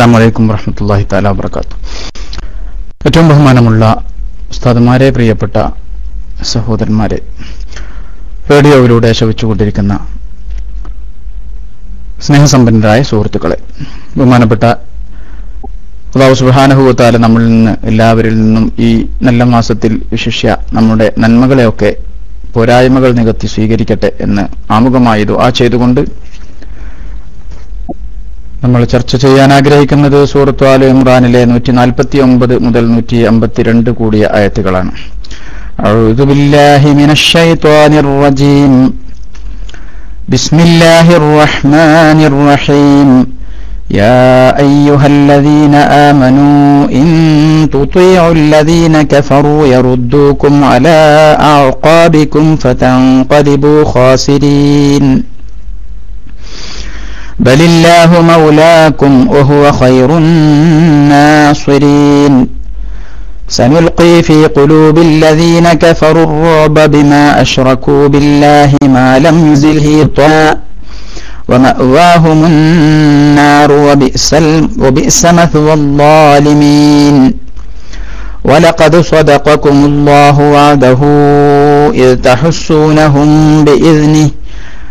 അസ്സാം വലൈക്കും വറഹമത്തല്ലാഹി താല വർക്കാത്തു ഏറ്റവും ബഹുമാനമുള്ള ഉസ്താദുമാരെ പ്രിയപ്പെട്ട സഹോദരന്മാരെ റേഡിയോയിലൂടെ ശവിച്ചുകൊണ്ടിരിക്കുന്ന സ്നേഹസമ്പന്നരായ സുഹൃത്തുക്കളെ ബഹുമാനപ്പെട്ട അള്ളാഹു സുബാനഹുവത്താല നമ്മളിൽ നിന്ന് എല്ലാവരിൽ നിന്നും ഈ നല്ല മാസത്തിൽ വിശിഷ്യ നമ്മുടെ നന്മകളെയൊക്കെ പോരായ്മകൾ നികത്തി സ്വീകരിക്കട്ടെ എന്ന് ആമുഖമായി ദുആ ചെയ്തുകൊണ്ട് നമ്മൾ ചർച്ച ചെയ്യാൻ ആഗ്രഹിക്കുന്നത് സൂറത്ത് ആൽ ഇമ്രാനിലെ നൂറ്റി നാൽപ്പത്തി ഒമ്പത് മുതൽ നൂറ്റി അമ്പത്തിരണ്ട് കൂടിയ ആയത്തുകളാണ് أعوذ بالله من الشيطان الرجيم بسم الله الرحمن الرحيم يا أيها الذين آمنوا إن تطيعوا الذين كفروا يردوكم على أعقابكم فتنقلبوا خاسرين بل الله مولاكم وهو خير الناصرين. سنلقي في قلوب الذين كفروا الرعب بما أشركوا بالله ما لم يزله طاء ومأواهم النار وبئس, وبئس مثوى الظالمين. ولقد صدقكم الله وعده إذ تحسونهم بإذنه.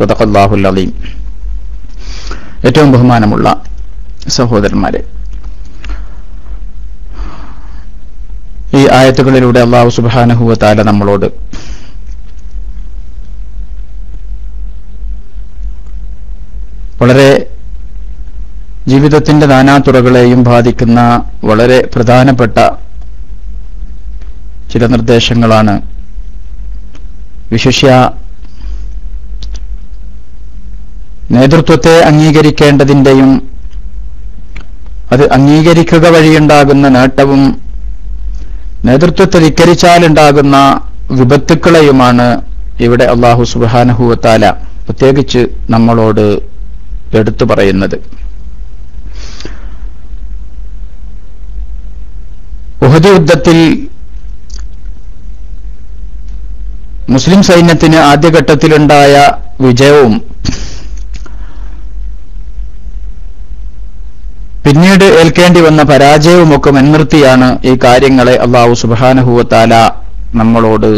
സ്വതക്കല്ലാഹുൽ അലീം. ഏറ്റവും ബഹുമാനമുള്ള സഹോദരന്മാരെ ഈ ആയത്തുകളിലൂടെ അള്ളാഹു സുബാനഹുവ താല നമ്മളോട് വളരെ ജീവിതത്തിന്റെ നാനാതുറകളെയും ബാധിക്കുന്ന വളരെ പ്രധാനപ്പെട്ട ചില നിർദ്ദേശങ്ങളാണ് വിശിഷ്യ നേതൃത്വത്തെ അംഗീകരിക്കേണ്ടതിന്റെയും അത് അംഗീകരിക്കുക വഴിയുണ്ടാകുന്ന നേട്ടവും നേതൃത്വത്തെ ധിക്കരിച്ചാലുണ്ടാകുന്ന വിപത്തുക്കളെയുമാണ് ഇവിടെ അള്ളാഹു സുബാനഹുവത്താല പ്രത്യേകിച്ച് നമ്മളോട് എടുത്തു പറയുന്നത്. ഉഹദ് യുദ്ധത്തിൽ മുസ്ലിം സൈന്യത്തിന് ആദ്യഘട്ടത്തിലുണ്ടായ വിജയവും പിന്നീട് ഏൽക്കേണ്ടി വന്ന പരാജയവുമൊക്കെ മുൻനിർത്തിയാണ് ഈ കാര്യങ്ങളെ അള്ളാഹു സുബാനഹുവത്താല നമ്മളോട്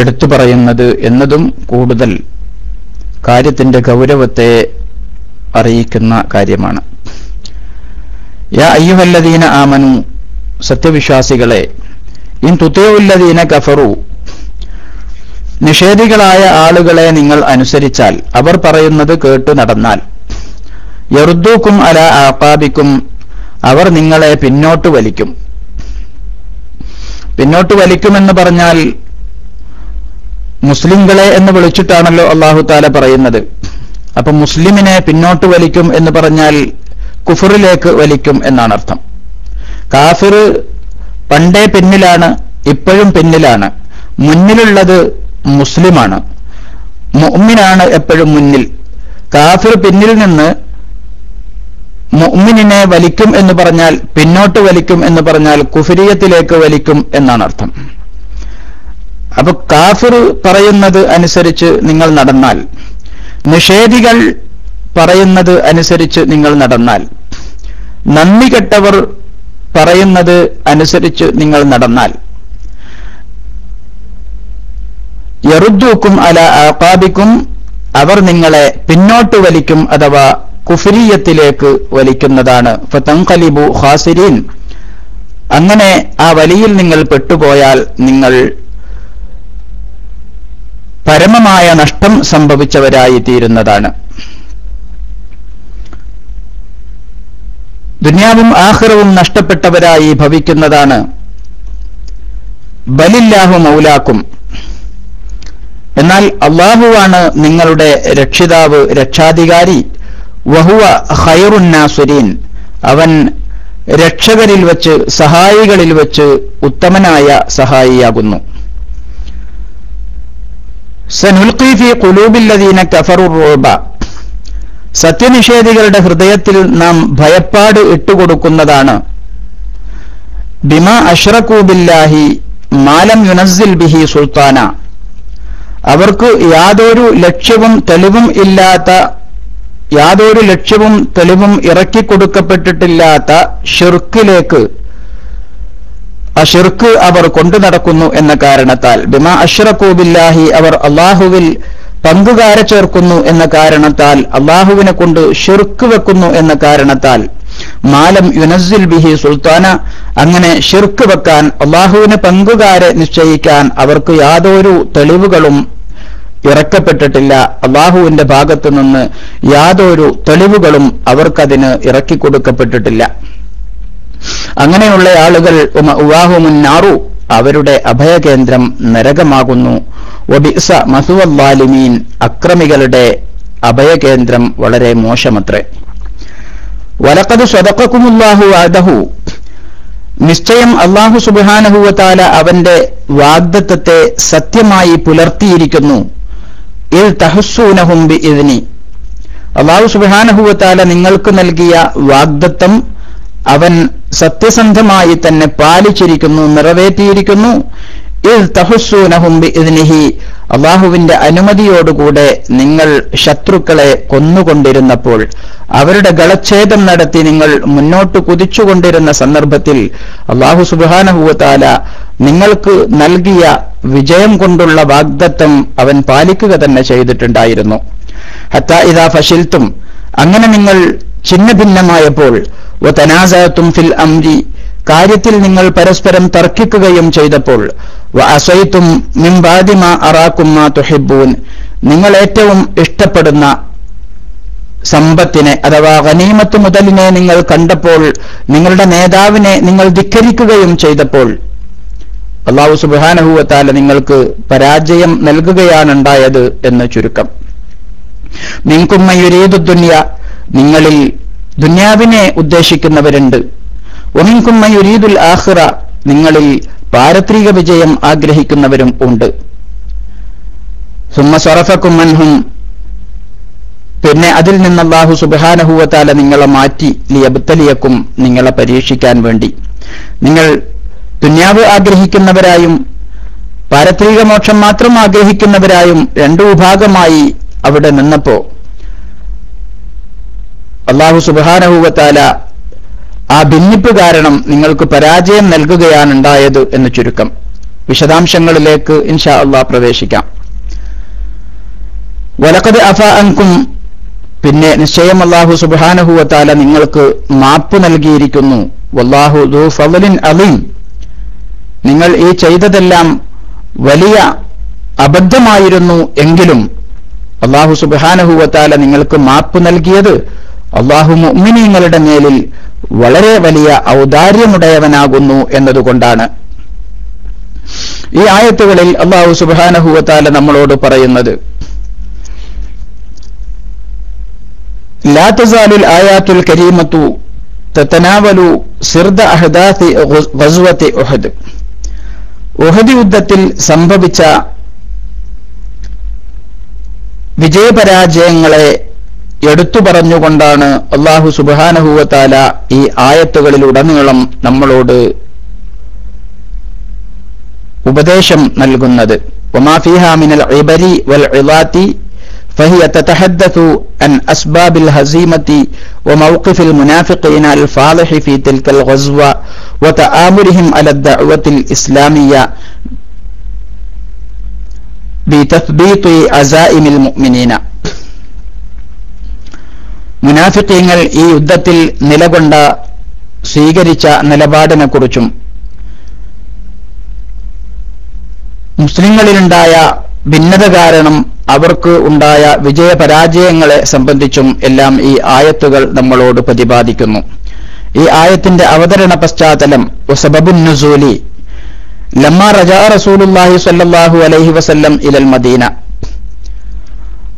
എടുത്തു പറയുന്നത് എന്നതും കൂടുതൽ കാര്യത്തിന്റെ ഗൗരവത്തെ അറിയിക്കുന്ന കാര്യമാണ്. യാ അയ്യുഹല്ലദീന ആമനു സത്യവിശ്വാസികളെ ഇൻ തുതയുല്ലദീന കഫറു നിഷേധികളായ ആളുകളെ നിങ്ങൾ അനുസരിച്ചാൽ അവർ പറയുന്നത് കേട്ടു നടന്നാൽ യറുദ്ദൂക്കും അല ആപാബിക്കും അവർ നിങ്ങളെ പിന്നോട്ട് വലിക്കും. പിന്നോട്ട് വലിക്കുമെന്ന് പറഞ്ഞാൽ മുസ്ലിങ്ങളെ എന്ന് വിളിച്ചിട്ടാണല്ലോ അള്ളാഹു താല പറയുന്നത്. അപ്പൊ മുസ്ലിമിനെ പിന്നോട്ട് വലിക്കും എന്ന് പറഞ്ഞാൽ കുഫറിലേക്ക് വലിക്കും എന്നാണ് അർത്ഥം. കാഫിർ പണ്ടേ പിന്നിലാണ് ഇപ്പോഴും പിന്നിലാണ്. മുന്നിലുള്ളത് മുസ്ലിമാണ്. മുഅ്മിനാണ് എപ്പോഴും മുന്നിൽ. കാഫിർ പിന്നിൽ നിന്ന് മുഅ്മിനിനെ വലിക്കും എന്ന് പറഞ്ഞാൽ പിന്നോട്ട് വലിക്കും എന്ന് പറഞ്ഞാൽ കുഫരിയത്തിലേക്ക് വലിക്കും എന്നാണ് അർത്ഥം. അപ്പൊ കാഫിർ പറയുന്നത് അനുസരിച്ച് നിങ്ങൾ നടന്നാൽ നിഷേധികൾ പറയുന്നത് അനുസരിച്ച് നിങ്ങൾ നടന്നാൽ നന്ദി കെട്ടവർ പറയുന്നത് അനുസരിച്ച് നിങ്ങൾ നടന്നാൽ യറുദ്ദൂക്കും അല ആപാദിക്കും അവർ നിങ്ങളെ പിന്നോട്ട് വലിക്കും അഥവാ കുഫിരിയത്തിലേക്ക് വലിക്കുന്നതാണ്. ഫതങ്കലിബു ഖാസിരീൻ. അങ്ങനെ ആ വലിയിൽ നിങ്ങൾ പെട്ടുപോയാൽ നിങ്ങൾ പരമമായ നഷ്ടം സംഭവിച്ചവരായി തീരുന്നതാണ് ദുന്യാവും ആഹ്റവും നഷ്ടപ്പെട്ടവരായി ഭവിക്കുന്നതാണ്. ബലില്ലാഹു മൗലാക്കും. എന്നാൽ അള്ളാഹുവാണ് നിങ്ങളുടെ രക്ഷിതാവ് രക്ഷാധികാരി. വഹുവ ഖൈറുന്നാസുരീൻ അവൻ രക്ഷകരിൽ വച്ച് സഹായികളിൽ വച്ച് ഉത്തമനായ സഹായിയാകുന്നു. സനുൽഖി ഫി ഖുലൂബില്ലദീന കഫറു റൂബ. സത്യനിഷേധികളുടെ ഹൃദയത്തിൽ നാം ഭയപ്പാട് ഇട്ടുകൊടുക്കുന്നതാണ്. ബിമ അഷ്റക്കൂബില്ലാഹി മാലം യുനസിൽ ബിഹി സുൽത്താന. അവർക്ക് യാതൊരു ലക്ഷ്യവും തെളിവും ഇല്ലാത്ത യാതൊരു ലക്ഷ്യവും തെളിവും ഇറക്കി കൊടുക്കപ്പെട്ടിട്ടില്ലാത്ത ഷിർക്കിലേക്ക് ആ ഷിർക്ക് അവർ കൊണ്ടു നടക്കുന്നു എന്ന കാരണത്താൽ. ബിമ അഷ്റഖൂബില്ലാഹി അവർ അള്ളാഹുവിൽ പങ്കുകാരെ ചേർക്കുന്നു എന്ന കാരണത്താൽ അള്ളാഹുവിനെ കൊണ്ട് ഷിർക്ക് വെക്കുന്നു എന്ന കാരണത്താൽ. മാലം യുനസിൽ ബിഹി സുൽത്താന അങ്ങനെ ഷിർക്ക് വെക്കാൻ അള്ളാഹുവിന് പങ്കുകാരെ നിശ്ചയിക്കാൻ അവർക്ക് യാതൊരു തെളിവുകളും ഇറക്കപ്പെട്ടിട്ടില്ല. അള്ളാഹുവിന്റെ ഭാഗത്തു നിന്ന് യാതൊരു തെളിവുകളും അവർക്കതിന് ഇറക്കിക്കൊടുക്കപ്പെട്ടിട്ടില്ല അങ്ങനെയുള്ള ആളുകൾ ഉവാഹുമുന്നാറു അവരുടെ അഭയകേന്ദ്രം നരകമാകുന്നു. ഒബിസ മസുവല്ലാലിമീൻ അക്രമികളുടെ അഭയകേന്ദ്രം വളരെ മോശമത്രേ. വലക്കത് സ്വതക്കുമുല്ലാഹു അദഹു നിശ്ചയം അള്ളാഹു സുബാനഹുവത്താല അവന്റെ വാഗ്ദത്തത്തെ സത്യമായി പുലർത്തിയിരിക്കുന്നു. അള്ളാഹു സുബാനഹുവത്താല നിങ്ങൾക്ക് നൽകിയ വാഗ്ദത്തം അവൻ സത്യസന്ധമായി തന്നെ പാലിച്ചിരിക്കുന്നു നിറവേറ്റിയിരിക്കുന്നു. അള്ളാഹുവിന്റെ അനുമതിയോടുകൂടെ നിങ്ങൾ ശത്രുക്കളെ കൊന്നുകൊണ്ടിരുന്നപ്പോൾ അവരുടെ ഗളച്ഛേദം നടത്തി നിങ്ങൾ മുന്നോട്ട് കുതിച്ചുകൊണ്ടിരുന്ന സന്ദർഭത്തിൽ അള്ളാഹു സുബാനഹുവത്താല നിങ്ങൾക്ക് നൽകിയ വിജയം കൊണ്ടുള്ള വാഗ്ദത്തം അവൻ പാലിക്കുക തന്നെ ചെയ്തിട്ടുണ്ടായിരുന്നു. ഹത്ത ഇതാ ഫഷിൽത്തും അങ്ങനെ നിങ്ങൾ ഛിന്ന ഭിന്നമായപ്പോൾ ഫിൽ അംരി കാര്യത്തിൽ നിങ്ങൾ പരസ്പരം തർക്കിക്കുകയും ചെയ്തപ്പോൾ അസൈത്തും മിംബാദിമ അറാക്കുമ്മ തുഹിബൂൻ നിങ്ങൾ ഏറ്റവും ഇഷ്ടപ്പെടുന്ന സമ്പത്തിനെ അഥവാ ഗനീമത്ത് മുതലിനെ നിങ്ങൾ കണ്ടപ്പോൾ നിങ്ങളുടെ നേതാവിനെ നിങ്ങൾ ധിക്കരിക്കുകയും ചെയ്തപ്പോൾ അള്ളാഹു സുബാനഹുവത്താല നിങ്ങൾക്ക് പരാജയം നൽകുകയാണുണ്ടായത് എന്ന് ചുരുക്കം. നിങ്കുമ്മയുരീതു ദുന്യ നിങ്ങളിൽ ദുന്യാവിനെ ഉദ്ദേശിക്കുന്നവരുണ്ട്. ഒമിൻകുമ്മയുരീദുൽ ആഹ്റ നിങ്ങളിൽ പാരത്രിക വിജയം ആഗ്രഹിക്കുന്നവരും ഉണ്ട്. സുമ്മ പിന്നെ അതിൽ നിന്ന് അള്ളാഹു സുബാനഹുവത്താല നിങ്ങളെ മാറ്റി ലിയബത്തലിയക്കും നിങ്ങളെ പരീക്ഷിക്കാൻ വേണ്ടി. നിങ്ങൾ തുന്യാവ് ആഗ്രഹിക്കുന്നവരായും പാരത്രിക മോക്ഷം മാത്രം ആഗ്രഹിക്കുന്നവരായും രണ്ടു വിഭാഗമായി അവിടെ നിന്നപ്പോ അള്ളാഹു സുബാനഹുവത്താല ആ ഭിന്നിപ്പ് കാരണം നിങ്ങൾക്ക് പരാജയം നൽകുകയാണ് ഉണ്ടായത് എന്ന് ചുരുക്കം. വിശദാംശങ്ങളിലേക്ക് ഇൻഷാ അള്ളാഹ് പ്രവേശിക്കാം. വലക്കത് അഫ അങ്കും പിന്നെ നിശ്ചയം അള്ളാഹു സുബാനഹുവത്താല നിങ്ങൾക്ക് മാപ്പ് നൽകിയിരിക്കുന്നു. വല്ലാഹു ദു ഫലിൻ അലീം. നിങ്ങൾ ഈ ചെയ്തതെല്ലാം വലിയ അബദ്ധമായിരുന്നു എങ്കിലും അള്ളാഹു സുബാനഹുവത്താല നിങ്ങൾക്ക് മാപ്പ് നൽകിയത് അള്ളാഹു മുഅ്മിനീങ്ങളുടെ മേലിൽ വളരെ വലിയ ഔദാര്യമുടയവനാകുന്നു എന്നതുകൊണ്ടാണ്. ഈ ആയത്തുകളിൽ അള്ളാഹു സുബാനഹുവത്താല നമ്മളോട് പറയുന്നത് ലാ തസാലുൽ ആയാത്തുൽ കരീമത്തു തത്തനാവലു സിർദ അഹദാത്തി ഗസ്വത്തി ഉഹദ്. ഉഹദ് യുദ്ധത്തിൽ സംഭവിച്ച വിജയപരാജയങ്ങളെ എടുത്തു പറഞ്ഞുകൊണ്ടാണ് അള്ളാഹു സുബാനഹുവത്താല ഈ ആയത്തുകളിലുടനീളം നമ്മളോട് ഉപദേശം നൽകുന്നത് ഒമാഫിഹാമിനൽ ഇബരി വൽ ഇലാത്തി فهي تتحدث عن أسباب الهزيمة وموقف المنافقين الفالح في تلك الغزوة وتآمرهم على الدعوة الإسلامية بتثبيط عزائم المؤمنين മുനാഫിക്കീങ്ങൾ ഈ യുദ്ധത്തിൽ നിലകൊണ്ട സ്വീകരിച്ച നിലപാടിനെക്കുറിച്ചും മുസ്ലിങ്ങളിലുണ്ടായ ഭിന്നത കാരണം അവർക്ക് ഉണ്ടായ വിജയപരാജയങ്ങളെ സംബന്ധിച്ചും എല്ലാം ഈ ആയത്തുകൾ നമ്മളോട് പ്രതിപാദിക്കുന്നു. ഈ ആയത്തിന്റെ അവതരണ പശ്ചാത്തലം സബബുന്നുസൂലി ലമ്മ റജാ റസൂലുല്ലാഹി സ്വല്ലല്ലാഹു അലൈഹി വസല്ലം ഇലൽ മദീന.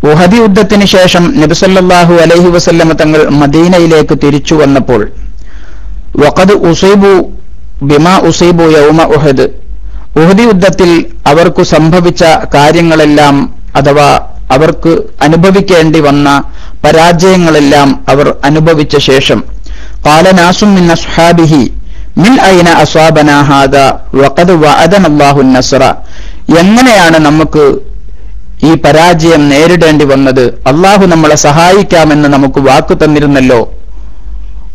ഉഹദി യുദ്ധത്തിന് ശേഷം നബിസല്ലാഹു അലൈഹി വസല്ലമ തങ്ങൾ മദീനയിലേക്ക് തിരിച്ചു വന്നപ്പോൾ വഖദ് ഉസൈബു ബിമാ ഉസൈബു യൗമ ഉഹദ്. ഉഹദി യുദ്ധത്തിൽ അവർക്ക് സംഭവിച്ച കാര്യങ്ങളെല്ലാം അഥവാ അവർക്ക് അനുഭവിക്കേണ്ടി വന്ന പരാജയങ്ങളെല്ലാം അവർ അനുഭവിച്ച ശേഷം മിൻ അസ്ഹാബിഹി മിൽ ഐന അസ്വാബന ഹാദ വഖദ് വഅദന അല്ലാഹു നസ്റ എങ്ങനെയാണ് നമുക്ക് ഈ പരാജയം നേരിടേണ്ടി വന്നത് അള്ളാഹു നമ്മളെ സഹായിക്കാമെന്ന് നമുക്ക് വാക്കു തന്നിരുന്നല്ലോ.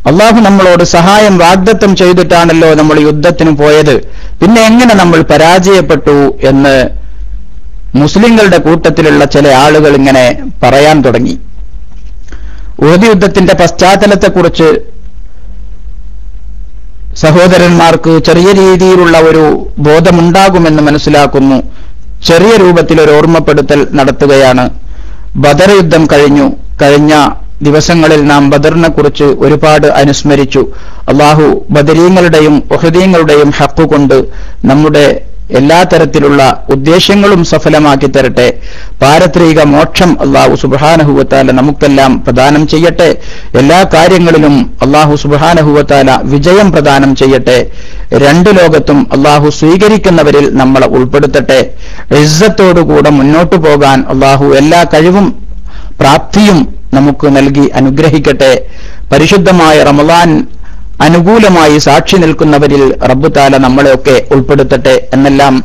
അള്ളാഹു നമ്മളോട് സഹായം വാഗ്ദത്തം ചെയ്തിട്ടാണല്ലോ നമ്മൾ യുദ്ധത്തിന് പോയത്. പിന്നെ എങ്ങനെ നമ്മൾ പരാജയപ്പെട്ടു എന്ന് മുസ്ലിങ്ങളുടെ കൂട്ടത്തിലുള്ള ചില ആളുകൾ ഇങ്ങനെ പറയാൻ തുടങ്ങി. ഊഹദ് യുദ്ധത്തിന്റെ പശ്ചാത്തലത്തെക്കുറിച്ച് സഹോദരന്മാർക്ക് ചെറിയ രീതിയിലുള്ള ഒരു ബോധമുണ്ടാകുമെന്ന് മനസ്സിലാക്കുന്നു. ചെറിയ രൂപത്തിൽ ഒരു ഓർമ്മപ്പെടുത്തൽ നടത്തുകയാണ്. ബദർ യുദ്ധം കഴിഞ്ഞു. കഴിഞ്ഞ ദിവസങ്ങളിൽ നാം ബദറിനെ കുറിച്ച് ഒരുപാട് അനുസ്മരിച്ചു. അള്ളാഹു ബദരീങ്ങളുടെയും ഒഹദീങ്ങളുടെയും ഹക്കുകൊണ്ട് നമ്മുടെ എല്ലാ തരത്തിലുള്ള ഉദ്ദേശങ്ങളും സഫലമാക്കി തരട്ടെ. പാരത്രിക മോക്ഷം അള്ളാഹു സുബാനഹുവത്താല നമുക്കെല്ലാം പ്രദാനം ചെയ്യട്ടെ. എല്ലാ കാര്യങ്ങളിലും അള്ളാഹു സുബാനഹുവത്താല വിജയം പ്രദാനം ചെയ്യട്ടെ. രണ്ടു ലോകത്തും അള്ളാഹു സ്വീകരിക്കുന്നവരിൽ നമ്മളെ ഉൾപ്പെടുത്തട്ടെ. ഇസ്സത്തോടുകൂടെ മുന്നോട്ടു പോകാൻ അള്ളാഹു എല്ലാ കഴിവും പ്രാപ്തിയും നമുക്ക് നൽകി അനുഗ്രഹിക്കട്ടെ. പരിശുദ്ധമായ റമദാൻ അനുകൂലമായി സാക്ഷി നിൽക്കുന്നവരിൽ റബ്ബുതാല നമ്മളെയൊക്കെ ഉൾപ്പെടുത്തട്ടെ എന്നെല്ലാം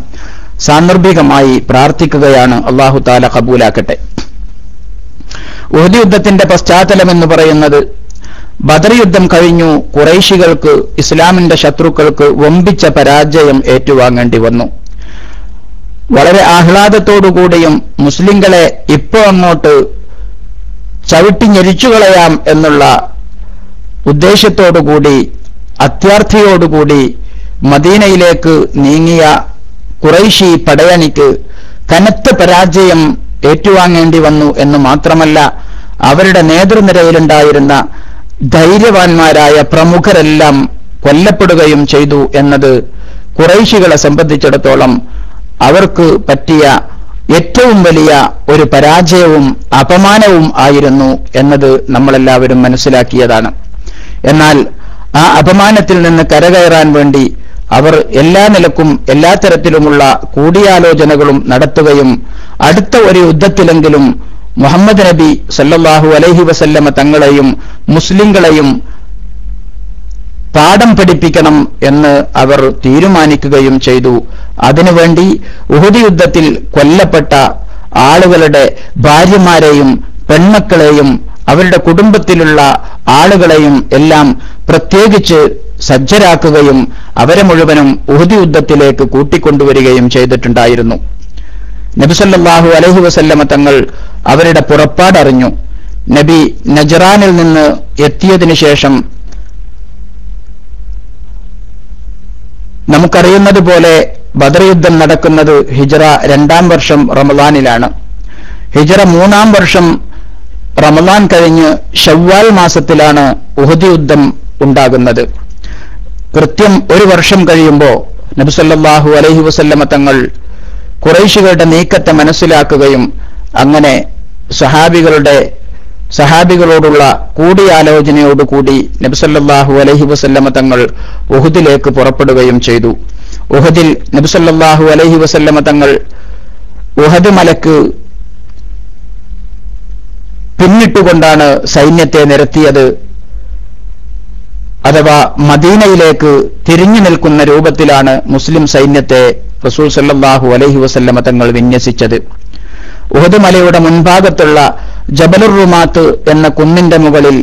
സാന്ദർഭികമായി പ്രാർത്ഥിക്കുകയാണ് അള്ളാഹു താല കബൂലാക്കട്ടെ. ഉഹദ് യുദ്ധത്തിന്റെ പശ്ചാത്തലം എന്ന് പറയുന്നത് ബദർ യുദ്ധം കഴിഞ്ഞു കുറൈശികൾക്ക് ഇസ്ലാമിന്റെ ശത്രുക്കൾക്ക് വമ്പിച്ച പരാജയം ഏറ്റുവാങ്ങേണ്ടി വന്നു. വളരെ ആഹ്ലാദത്തോടുകൂടിയും മുസ്ലിങ്ങളെ ഇപ്പോ അങ്ങോട്ട് ചവിട്ടി ഞെരിച്ചുകളയാം എന്നുള്ള ഉദ്ദേശത്തോടുകൂടി അത്യാർത്ഥിയോടുകൂടി മദീനയിലേക്ക് നീങ്ങിയ കുറൈശി പടയണിക്ക് കനത്ത പരാജയം ഏറ്റുവാങ്ങേണ്ടി വന്നു എന്ന് മാത്രമല്ല അവരുടെ നേതൃനിരയിലുണ്ടായിരുന്ന ധൈര്യവാന്മാരായ പ്രമുഖരെല്ലാം കൊല്ലപ്പെടുകയും ചെയ്തു എന്നത് കുറൈശികളെ സംബന്ധിച്ചിടത്തോളം അവർക്ക് പറ്റിയ ഏറ്റവും വലിയ ഒരു പരാജയവും അപമാനവും ആയിരുന്നു എന്നത് നമ്മളെല്ലാവരും മനസ്സിലാക്കിയതാണ്. എന്നാൽ ആ അപമാനത്തിൽ നിന്ന് കരകയറാൻ വേണ്ടി അവർ എല്ലാ നിലക്കും എല്ലാ തരത്തിലുമുള്ള കൂടിയാലോചനകളും നടത്തുകയും അടുത്ത ഒരു യുദ്ധത്തിലെങ്കിലും മുഹമ്മദ് നബി സല്ലാഹു അലൈഹി വസല്ലമ തങ്ങളെയും മുസ്ലിങ്ങളെയും പാഠം പഠിപ്പിക്കണം എന്ന് അവർ തീരുമാനിക്കുകയും ചെയ്തു. അതിനുവേണ്ടി ഉഹുദി യുദ്ധത്തിൽ കൊല്ലപ്പെട്ട ആളുകളുടെ ഭാര്യമാരെയും പെൺമക്കളെയും അവരുടെ കുടുംബത്തിലുള്ള ആളുകളെയും എല്ലാം പ്രത്യേകിച്ച് സജ്ജരാക്കുകയും അവരെ മുഴുവനും ഉഹുദി യുദ്ധത്തിലേക്ക് കൂട്ടിക്കൊണ്ടുവരികയും ചെയ്തിട്ടുണ്ടായിരുന്നു. നബിസല്ലാഹു അലഹു വസല്ലമ തങ്ങൾ അവരുടെ പുറപ്പാടറിഞ്ഞു നബി നജറാനിൽ നിന്ന് എത്തിയതിനു ശേഷം നമുക്കറിയുന്നത് പോലെ ബദർ യുദ്ധം നടക്കുന്നത് ഹിജറ രണ്ടാം വർഷം റമദാനിലാണ്. ഹിജറ മൂന്നാം വർഷം റമദാൻ കഴിഞ്ഞ് ഷവ്വാൽ മാസത്തിലാണ് ഉഹദ് യുദ്ധം ഉണ്ടാകുന്നത്. കൃത്യം ഒരു വർഷം കഴിയുമ്പോൾ നബിസല്ലാഹു അലൈഹി വസല്ലമ തങ്ങൾ കുറേശികളുടെ നീക്കത്തെ മനസ്സിലാക്കുകയും അങ്ങനെ സഹാബികളുടെ സഹാബികളോടുള്ള കൂടിയാലോചനയോടുകൂടി നബിസല്ലാഹു അലഹി വസല്ലമ തങ്ങൾ ഉഹുദിലേക്ക് പുറപ്പെടുകയും ചെയ്തു. ഉഹദിൽ നബിസല്ലാഹു അലഹി വസല്ലമ തങ്ങൾ ഉഹദ് മലക്ക് പിന്നിട്ടുകൊണ്ടാണ് സൈന്യത്തെ നിരത്തിയത്. അഥവാ മദീനയിലേക്ക് തിരിഞ്ഞു നിൽക്കുന്ന രൂപത്തിലാണ് മുസ്ലിം സൈന്യത്തെ റസൂൽ സല്ലാഹു അലഹി വസല്ലമ തങ്ങൾ വിന്യസിച്ചത്. ഉഹദ് മലയുടെ മുൻഭാഗത്തുള്ള ജബലുർ റുമാത്ത് എന്ന കുന്നിന്റെ മുകളിൽ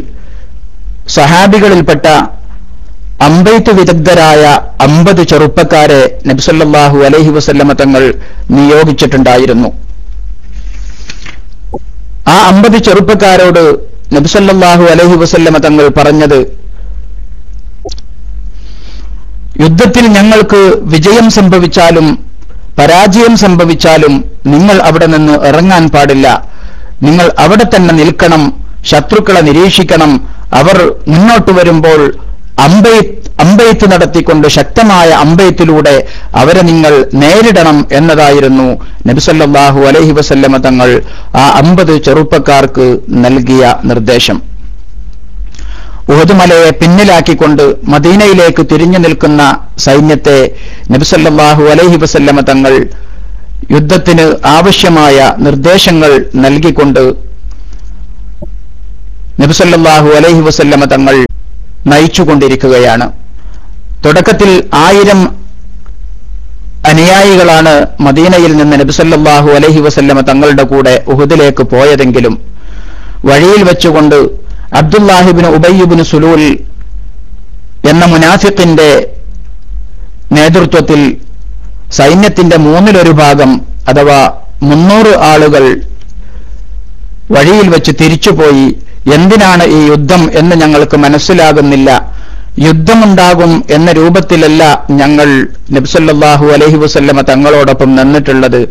സഹാബികളിൽപ്പെട്ട അമ്പെയ്ത്ത് വിദഗ്ധരായ അമ്പത് ചെറുപ്പക്കാരെ നബ്സല്ലാഹു അലഹി വസല്ലമ തങ്ങൾ നിയോഗിച്ചിട്ടുണ്ടായിരുന്നു. ആ അമ്പത് ചെറുപ്പക്കാരോട് നബ്സല്ലാഹു അലഹി വസല്ലമ തങ്ങൾ പറഞ്ഞത് യുദ്ധത്തിൽ ഞങ്ങൾക്ക് വിജയം സംഭവിച്ചാലും പരാജയം സംഭവിച്ചാലും നിങ്ങൾ അവിടെ നിന്ന് ഇറങ്ങാൻ പാടില്ല. നിങ്ങൾ അവിടെ തന്നെ നിൽക്കണം ശത്രുക്കളെ നിരീക്ഷിക്കണം. അവർ മുന്നോട്ട് വരുമ്പോൾ അമ്പെയ്ത്ത് നടത്തിക്കൊണ്ട് ശക്തമായ അമ്പയത്തിലൂടെ അവരെ നിങ്ങൾ നേരിടണം എന്നതായിരുന്നു നബിസല്ലാഹു അലൈഹി വസല്ലമ തങ്ങൾ ആ അമ്പത് ചെറുപ്പക്കാർക്ക് നൽകിയ നിർദ്ദേശം. ഉഹദുമലയെ പിന്നിലാക്കിക്കൊണ്ട് മദീനയിലേക്ക് തിരിഞ്ഞു നിൽക്കുന്ന സൈന്യത്തെ നബിസല്ലാഹു അലൈഹി വസല്ലമ തങ്ങൾ യുദ്ധത്തിന് ആവശ്യമായ നിർദ്ദേശങ്ങൾ നൽകിക്കൊണ്ട് നബിസല്ലാഹു അലൈഹി വസല്ലമ തങ്ങൾ നയിച്ചുകൊണ്ടിരിക്കുകയാണ്. തുടക്കത്തിൽ ആയിരം അനുയായികളാണ് മദീനയിൽ നിന്ന് നബിസല്ലാഹു അലഹി വസല്ലമ തങ്ങളുടെ കൂടെ ഉഹുദിലേക്ക് പോയതെങ്കിലും വഴിയിൽ വെച്ചുകൊണ്ട് അബ്ദുല്ലാഹിബിന് ഉബയ്യുബിന് സുലൂൽ എന്ന മുനാഫിത്തിന്റെ നേതൃത്വത്തിൽ സൈന്യത്തിന്റെ മൂന്നിലൊരു ഭാഗം അഥവാ മുന്നൂറ് ആളുകൾ വഴിയിൽ വെച്ച് തിരിച്ചുപോയി എന്തിനാണ് ഈ യുദ്ധം എന്ന് ഞങ്ങൾക്ക് മനസ്സിലാകുന്നില്ല. യുദ്ധമുണ്ടാകും എന്ന രൂപത്തിലല്ല ഞങ്ങൾ നബ്സല്ലാഹു അലഹി വസല്ലമ തങ്ങളോടൊപ്പം നിന്നിട്ടുള്ളത്.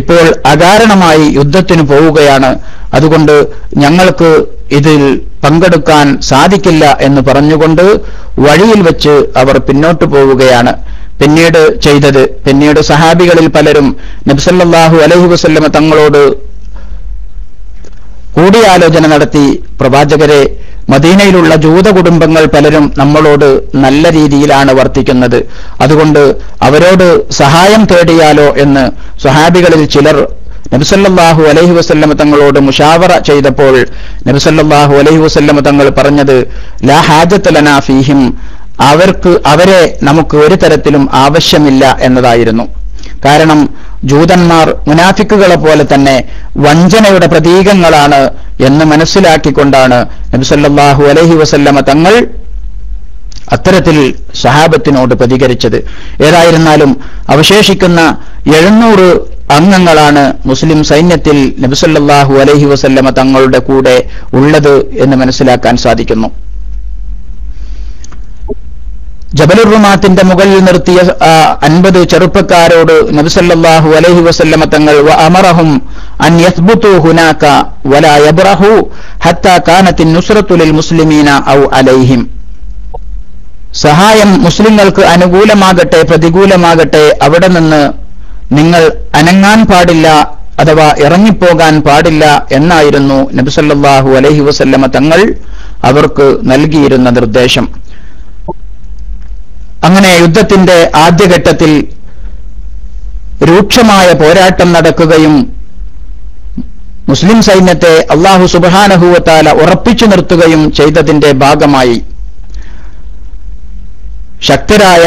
ഇപ്പോൾ അകാരണമായി യുദ്ധത്തിന് പോവുകയാണ്. അതുകൊണ്ട് ഞങ്ങൾക്ക് ഇതിൽ പങ്കെടുക്കാൻ സാധിക്കില്ല എന്ന് പറഞ്ഞുകൊണ്ട് വഴിയിൽ വെച്ച് അവർ പിന്നോട്ട് പോവുകയാണ്. പിന്നീട് ചെയ്തത് പിന്നീട് സഹാബികളിൽ പലരും നബ്സല്ലാഹു അലഹി വസല്ലമ തങ്ങളോട് കൂടിയാലോചന നടത്തി പ്രവാചകരെ മദീനയിലുള്ള ജൂത കുടുംബങ്ങൾ പലരും നമ്മളോട് നല്ല രീതിയിലാണ് വർത്തിക്കുന്നത്. അതുകൊണ്ട് അവരോട് സഹായം തേടിയാലോ എന്ന് സ്വഹാബികളിൽ ചിലർ നബിസല്ലാഹു അലൈഹി വസ്ല്ലമ തങ്ങളോട് മുഷാവറ ചെയ്തപ്പോൾ നബിസല്ലാഹു അലൈഹി വസ്ല്ലമ തങ്ങൾ പറഞ്ഞത് ലാ ഹാജത്തലനാ ഫീഹിം. അവർക്ക് അവരെ നമുക്ക് ഒരു തരത്തിലും ആവശ്യമില്ല എന്നതായിരുന്നു. കാരണം ജൂതന്മാർ മുനാഫിക്കുകളെ പോലെ തന്നെ വഞ്ചനയുടെ പ്രതീകങ്ങളാണ് എന്ന് മനസ്സിലാക്കിക്കൊണ്ടാണ് നബിസല്ലാഹു അലഹി വസല്ലമ തങ്ങൾ അത്തരത്തിൽ സഹാബത്തിനോട് പ്രതികരിച്ചത്. ഏതായിരുന്നാലും അവശേഷിക്കുന്ന എഴുന്നൂറ് അംഗങ്ങളാണ് മുസ്ലിം സൈന്യത്തിൽ നബിസല്ലാഹു അലഹി വസല്ലമ തങ്ങളുടെ കൂടെ ഉള്ളത് എന്ന് മനസ്സിലാക്കാൻ സാധിക്കുന്നു. ജബലുറുമാത്തിന്റെ മുകളിൽ നിർത്തിയ അൻപത് ചെറുപ്പക്കാരോട് നബിസല്ലാഹു അലഹി വസല്ലമ തങ്ങൾ അമറഹും അൻ മുസ്ലിമീന ഔ അലൈഹിം. സഹായം മുസ്ലിങ്ങൾക്ക് അനുകൂലമാകട്ടെ പ്രതികൂലമാകട്ടെ അവിടെ നിന്ന് നിങ്ങൾ അനങ്ങാൻ പാടില്ല അഥവാ ഇറങ്ങിപ്പോകാൻ പാടില്ല എന്നായിരുന്നു നബിസല്ലാഹു അലഹി വസല്ലമ തങ്ങൾ അവർക്ക് നൽകിയിരുന്ന നിർദ്ദേശം. അങ്ങനെ യുദ്ധത്തിന്റെ ആദ്യഘട്ടത്തിൽ രൂക്ഷമായ പോരാട്ടം നടക്കുകയും മുസ്ലിം സൈന്യത്തെ അള്ളാഹു സുബാനഹുവത്താല ഉറപ്പിച്ചു നിർത്തുകയും ചെയ്തതിന്റെ ഭാഗമായി ശക്തരായ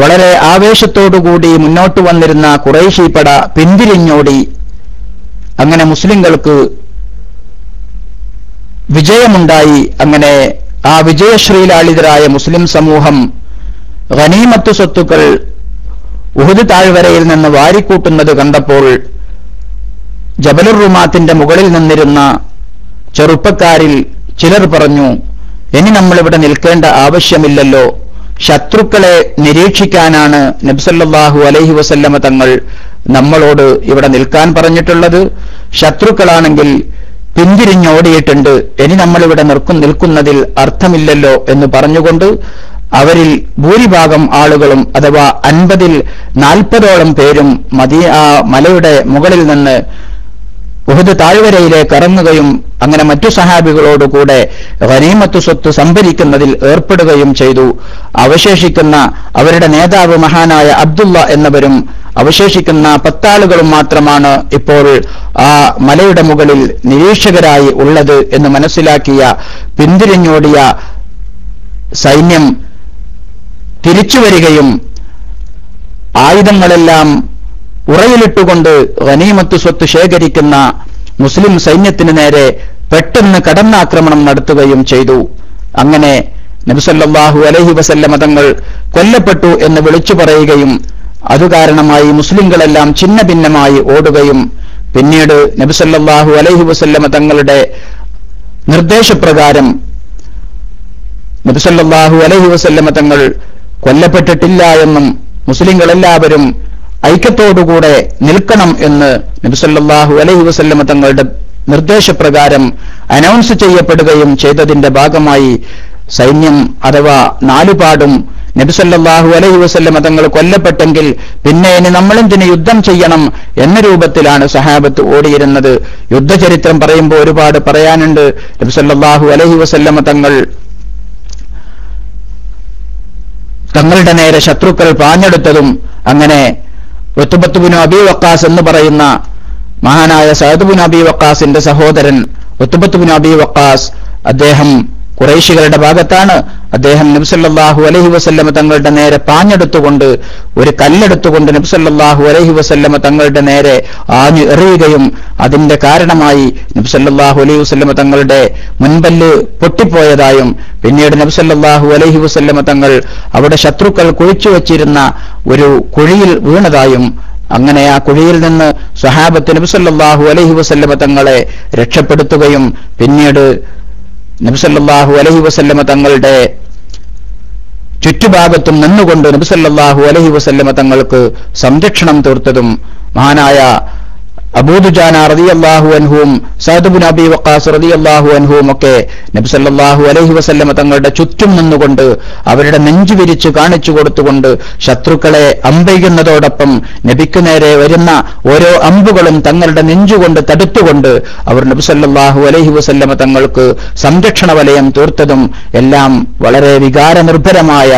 വളരെ ആവേശത്തോടുകൂടി മുന്നോട്ട് വന്നിരുന്ന കുറേശി പട പിന്തിരിഞ്ഞോടി അങ്ങനെ മുസ്ലിങ്ങൾക്ക് വിജയമുണ്ടായി. അങ്ങനെ ആ വിജയശ്രീലാളിതരായ മുസ്ലിം സമൂഹം ഖനീമത്ത് സ്വത്തുക്കൾ ഉഹുദ് താഴ്വരയിൽ നിന്ന് വാരിക്കൂട്ടുന്നത് കണ്ടപ്പോൾ ജബലുർ റുമാത്തിന്റെ മുകളിൽ നിന്നിരുന്ന ചെറുപ്പക്കാരിൽ ചിലർ പറഞ്ഞു ഇനി നമ്മളിവിടെ നിൽക്കേണ്ട ആവശ്യമില്ലല്ലോ. ശത്രുക്കളെ നിരീക്ഷിക്കാനാണ് നബ്സല്ലാഹു അലൈഹി വസല്ലമ തങ്ങൾ നമ്മളോട് ഇവിടെ നിൽക്കാൻ പറഞ്ഞിട്ടുള്ളത്. ശത്രുക്കളാണെങ്കിൽ പിന്തിരിഞ്ഞോടിയിട്ടുണ്ട് ഇനി നമ്മളിവിടെ നിർക്കും നിൽക്കുന്നതിൽ അർത്ഥമില്ലല്ലോ എന്ന് പറഞ്ഞുകൊണ്ട് അവരിൽ ഭൂരിഭാഗം ആളുകളും അഥവാ അൻപതിൽ നാൽപ്പതോളം പേരും മതി മലയുടെ മുകളിൽ നിന്ന് ഉഹദ് താഴ്വരയിലേക്ക് ഇറങ്ങുകയും അങ്ങനെ മറ്റു സഹാബികളോടുകൂടെ ഖനീമത്ത് സ്വത്ത് സംഭരിക്കുന്നതിൽ ഏർപ്പെടുകയും ചെയ്തു. അവശേഷിക്കുന്ന അവരുടെ നേതാവ് മഹാനായ അബ്ദുള്ള എന്നവരും അവശേഷിക്കുന്ന പത്താളുകളും മാത്രമാണ് ഇപ്പോൾ ആ മലയുടെ മുകളിൽ നിരീക്ഷകരായി ഉള്ളത് എന്ന് മനസ്സിലാക്കിയ പിന്തിരിഞ്ഞോടിയ സൈന്യം തിരിച്ചുവരികയും ആയുധങ്ങളെല്ലാം ഉറയിലിട്ടുകൊണ്ട് ഖനീമത്ത് സ്വത്ത് ശേഖരിക്കുന്ന മുസ്ലിം സൈന്യത്തിന് നേരെ പെട്ടെന്ന് കടന്നാക്രമണം നടത്തുകയും ചെയ്തു. അങ്ങനെ നബിസല്ലാഹു അലഹി വസല്ല മതങ്ങൾ കൊല്ലപ്പെട്ടു എന്ന് വിളിച്ചു പറയുകയും അതുകാരണമായി മുസ്ലിങ്ങളെല്ലാം ഛിന്ന ഭിന്നമായി ഓടുകയും പിന്നീട് നബിസല്ലാഹു അലൈഹി വസല്ലമ തങ്ങളുടെ നിർദ്ദേശപ്രകാരം നബിസല്ലാഹു അലൈഹി വസല്ലമ തങ്ങൾ കൊല്ലപ്പെട്ടിട്ടില്ല എന്നും മുസ്ലിങ്ങളെല്ലാവരും ഐക്യത്തോടുകൂടെ നിൽക്കണം എന്ന് നബിസല്ലാഹു അലൈഹി വസല്ലമ തങ്ങളുടെ നിർദ്ദേശപ്രകാരം അനൗൺസ് ചെയ്യപ്പെടുകയും ചെയ്തതിന്റെ ഭാഗമായി സൈന്യം അഥവാ നാലുപാടും നബിസല്ലാഹു അലൈഹി വസല്ലമ തങ്ങൾ കൊല്ലപ്പെട്ടെങ്കിൽ പിന്നെ ഇനി നമ്മളെന്തിന് യുദ്ധം ചെയ്യണം എന്ന രൂപത്തിലാണ് സഹാബത്ത് ഓടിയിരുന്നത്. യുദ്ധചരിത്രം പറയുമ്പോൾ ഒരുപാട് പറയാനുണ്ട്. നബിസല്ലാഹു അലൈഹി വസല്ലമ തങ്ങൾ തങ്ങളുടെ നേരെ ശത്രുക്കൾ പാഞ്ഞെടുത്തതും അങ്ങനെ ഒത്തുബത്തുബിനു അബി വക്കാസ് എന്ന് പറയുന്ന മഹാനായ സഹദുബിൻ അബി വക്കാസിന്റെ സഹോദരൻ ഒത്തുബത്തുബിൻ അബി വക്കാസ് അദ്ദേഹം കുറേശികളുടെ ഭാഗത്താണ് അദ്ദേഹം നബ്സല്ലാഹു അലഹി വസല്ലമ തങ്ങളുടെ നേരെ പാഞ്ഞെടുത്തുകൊണ്ട് ഒരു കല്ലെടുത്തുകൊണ്ട് നബ്സല്ലാഹു അലഹി വസല്ലമ തങ്ങളുടെ നേരെ ആഞ്ഞു എറിയുകയും അതിന്റെ കാരണമായി നബ്സല്ലാഹു അലൈഹി വസല്ലമ തങ്ങളുടെ മുൻപല്ല് പൊട്ടിപ്പോയതായും പിന്നീട് നബ്സല്ലാഹു അലഹി വസല്ലമ തങ്ങൾ അവിടെ ശത്രുക്കൾ കുഴിച്ചു വച്ചിരുന്ന ഒരു കുഴിയിൽ വീണതായും അങ്ങനെ ആ കുഴിയിൽ നിന്ന് സഹാബത്ത് നബ്സല്ലാഹു അലഹി വസല്ലമ തങ്ങളെ രക്ഷപ്പെടുത്തുകയും പിന്നീട് നബിസല്ലാഹു അലഹി വസല്ലമ തങ്ങളുടെ ചുറ്റുഭാഗത്തും നിന്നുകൊണ്ട് നബിസല്ലാഹു അലഹി വസല്ലമ തങ്ങൾക്ക് സംരക്ഷണം തീർത്തതും മഹാനായ അബൂദുജാന റതിയല്ലാഹു അൻഹുവും സഹദുബുൻ അബി വക്കാസ് റതിയല്ലാഹു അൻഹുവും ഒക്കെ നബ്സല്ലാഹു അലഹി വസല്ലമ തങ്ങളുടെ ചുറ്റും നിന്നുകൊണ്ട് അവരുടെ നെഞ്ചു വിരിച്ച് കാണിച്ചു കൊടുത്തുകൊണ്ട് ശത്രുക്കളെ അമ്പയ്ക്കുന്നതോടൊപ്പം നബിക്കു നേരെ വരുന്ന ഓരോ അമ്പുകളും തങ്ങളുടെ നെഞ്ചുകൊണ്ട് തടുത്തുകൊണ്ട് അവർ നബ്സല്ലാഹു അലഹി വസല്ലമ തങ്ങൾക്ക് സംരക്ഷണ വലയം തീർത്തതും എല്ലാം വളരെ വികാരനിർഭരമായ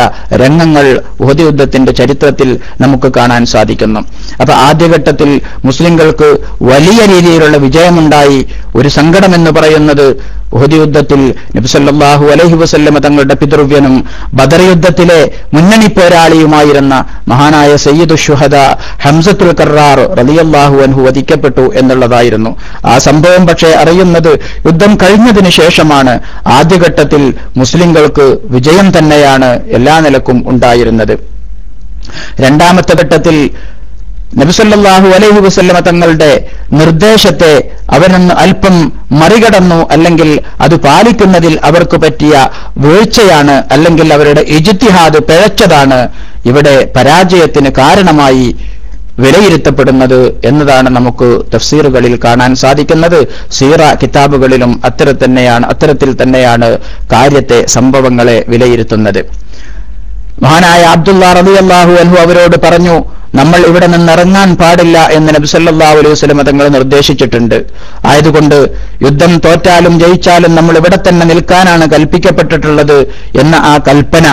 രംഗങ്ങൾ ഉഹദ് യുദ്ധത്തിന്റെ ചരിത്രത്തിൽ നമുക്ക് കാണാൻ സാധിക്കുന്നു. അപ്പൊ ആദ്യഘട്ടത്തിൽ മുസ്ലിങ്ങൾക്ക് വലിയ രീതിയിലുള്ള വിജയമുണ്ടായി. ഒരു സങ്കടം എന്ന് പറയുന്നത് ഉഹദ് യുദ്ധത്തിൽ നബിസല്ലാഹു അലഹി വസല്ലമ തങ്ങളുടെ പിതൃവ്യനും ബദർ യുദ്ധത്തിലെ മുന്നണി പോരാളിയുമായിരുന്ന മഹാനായ സയ്യിദ് ഷുഹദ ഹംസത്തുൽ കറാർ റലിയല്ലാഹു അൻഹു വധിക്കപ്പെട്ടു എന്നുള്ളതായിരുന്നു. ആ സംഭവം പക്ഷേ അറിയുന്നത് യുദ്ധം കഴിഞ്ഞതിനു ശേഷമാണ്. ആദ്യഘട്ടത്തിൽ മുസ്ലിങ്ങൾക്ക് വിജയം തന്നെയാണ് എല്ലാ നിലക്കും ഉണ്ടായിരുന്നത്. രണ്ടാമത്തെ ഘട്ടത്തിൽ നബിസല്ലാഹു അലൈഹി വസല്ലമ തങ്ങളുടെ നിർദ്ദേശത്തെ അവരൊന്ന് അല്പം മറികടന്നു അല്ലെങ്കിൽ അത് പാലിക്കുന്നതിൽ അവർക്ക് പറ്റിയ വീഴ്ചയാണ് അല്ലെങ്കിൽ അവരുടെ ഇജിത്തിഹാദ് പിഴച്ചതാണ് ഇവിടെ പരാജയത്തിന് കാരണമായി വിലയിരുത്തപ്പെടുന്നത് എന്നതാണ് നമുക്ക് തഫ്സീറുകളിൽ കാണാൻ സാധിക്കുന്നത്. സീറ കിതാബുകളിലും അത്തരത്തിൽ തന്നെയാണ് അത്തരത്തിൽ തന്നെയാണ് കാര്യത്തെ സംഭവങ്ങളെ വിലയിരുത്തുന്നത്. മഹാനായ അബ്ദുള്ള റബി അള്ളാഹു അൻഹു അവരോട് പറഞ്ഞു നമ്മൾ ഇവിടെ നിന്ന് ഇറങ്ങാൻ പാടില്ല എന്ന് നബി സല്ലല്ലാഹു അലൈഹി വസല്ലം തങ്ങൾ നിർദ്ദേശിച്ചിട്ടുണ്ട്. ആയതുകൊണ്ട് യുദ്ധം തോറ്റാലും ജയിച്ചാലും നമ്മൾ ഇവിടെ തന്നെ നിൽക്കാനാണ് കൽപ്പിക്കപ്പെട്ടിട്ടുള്ളത് എന്ന ആ കൽപ്പന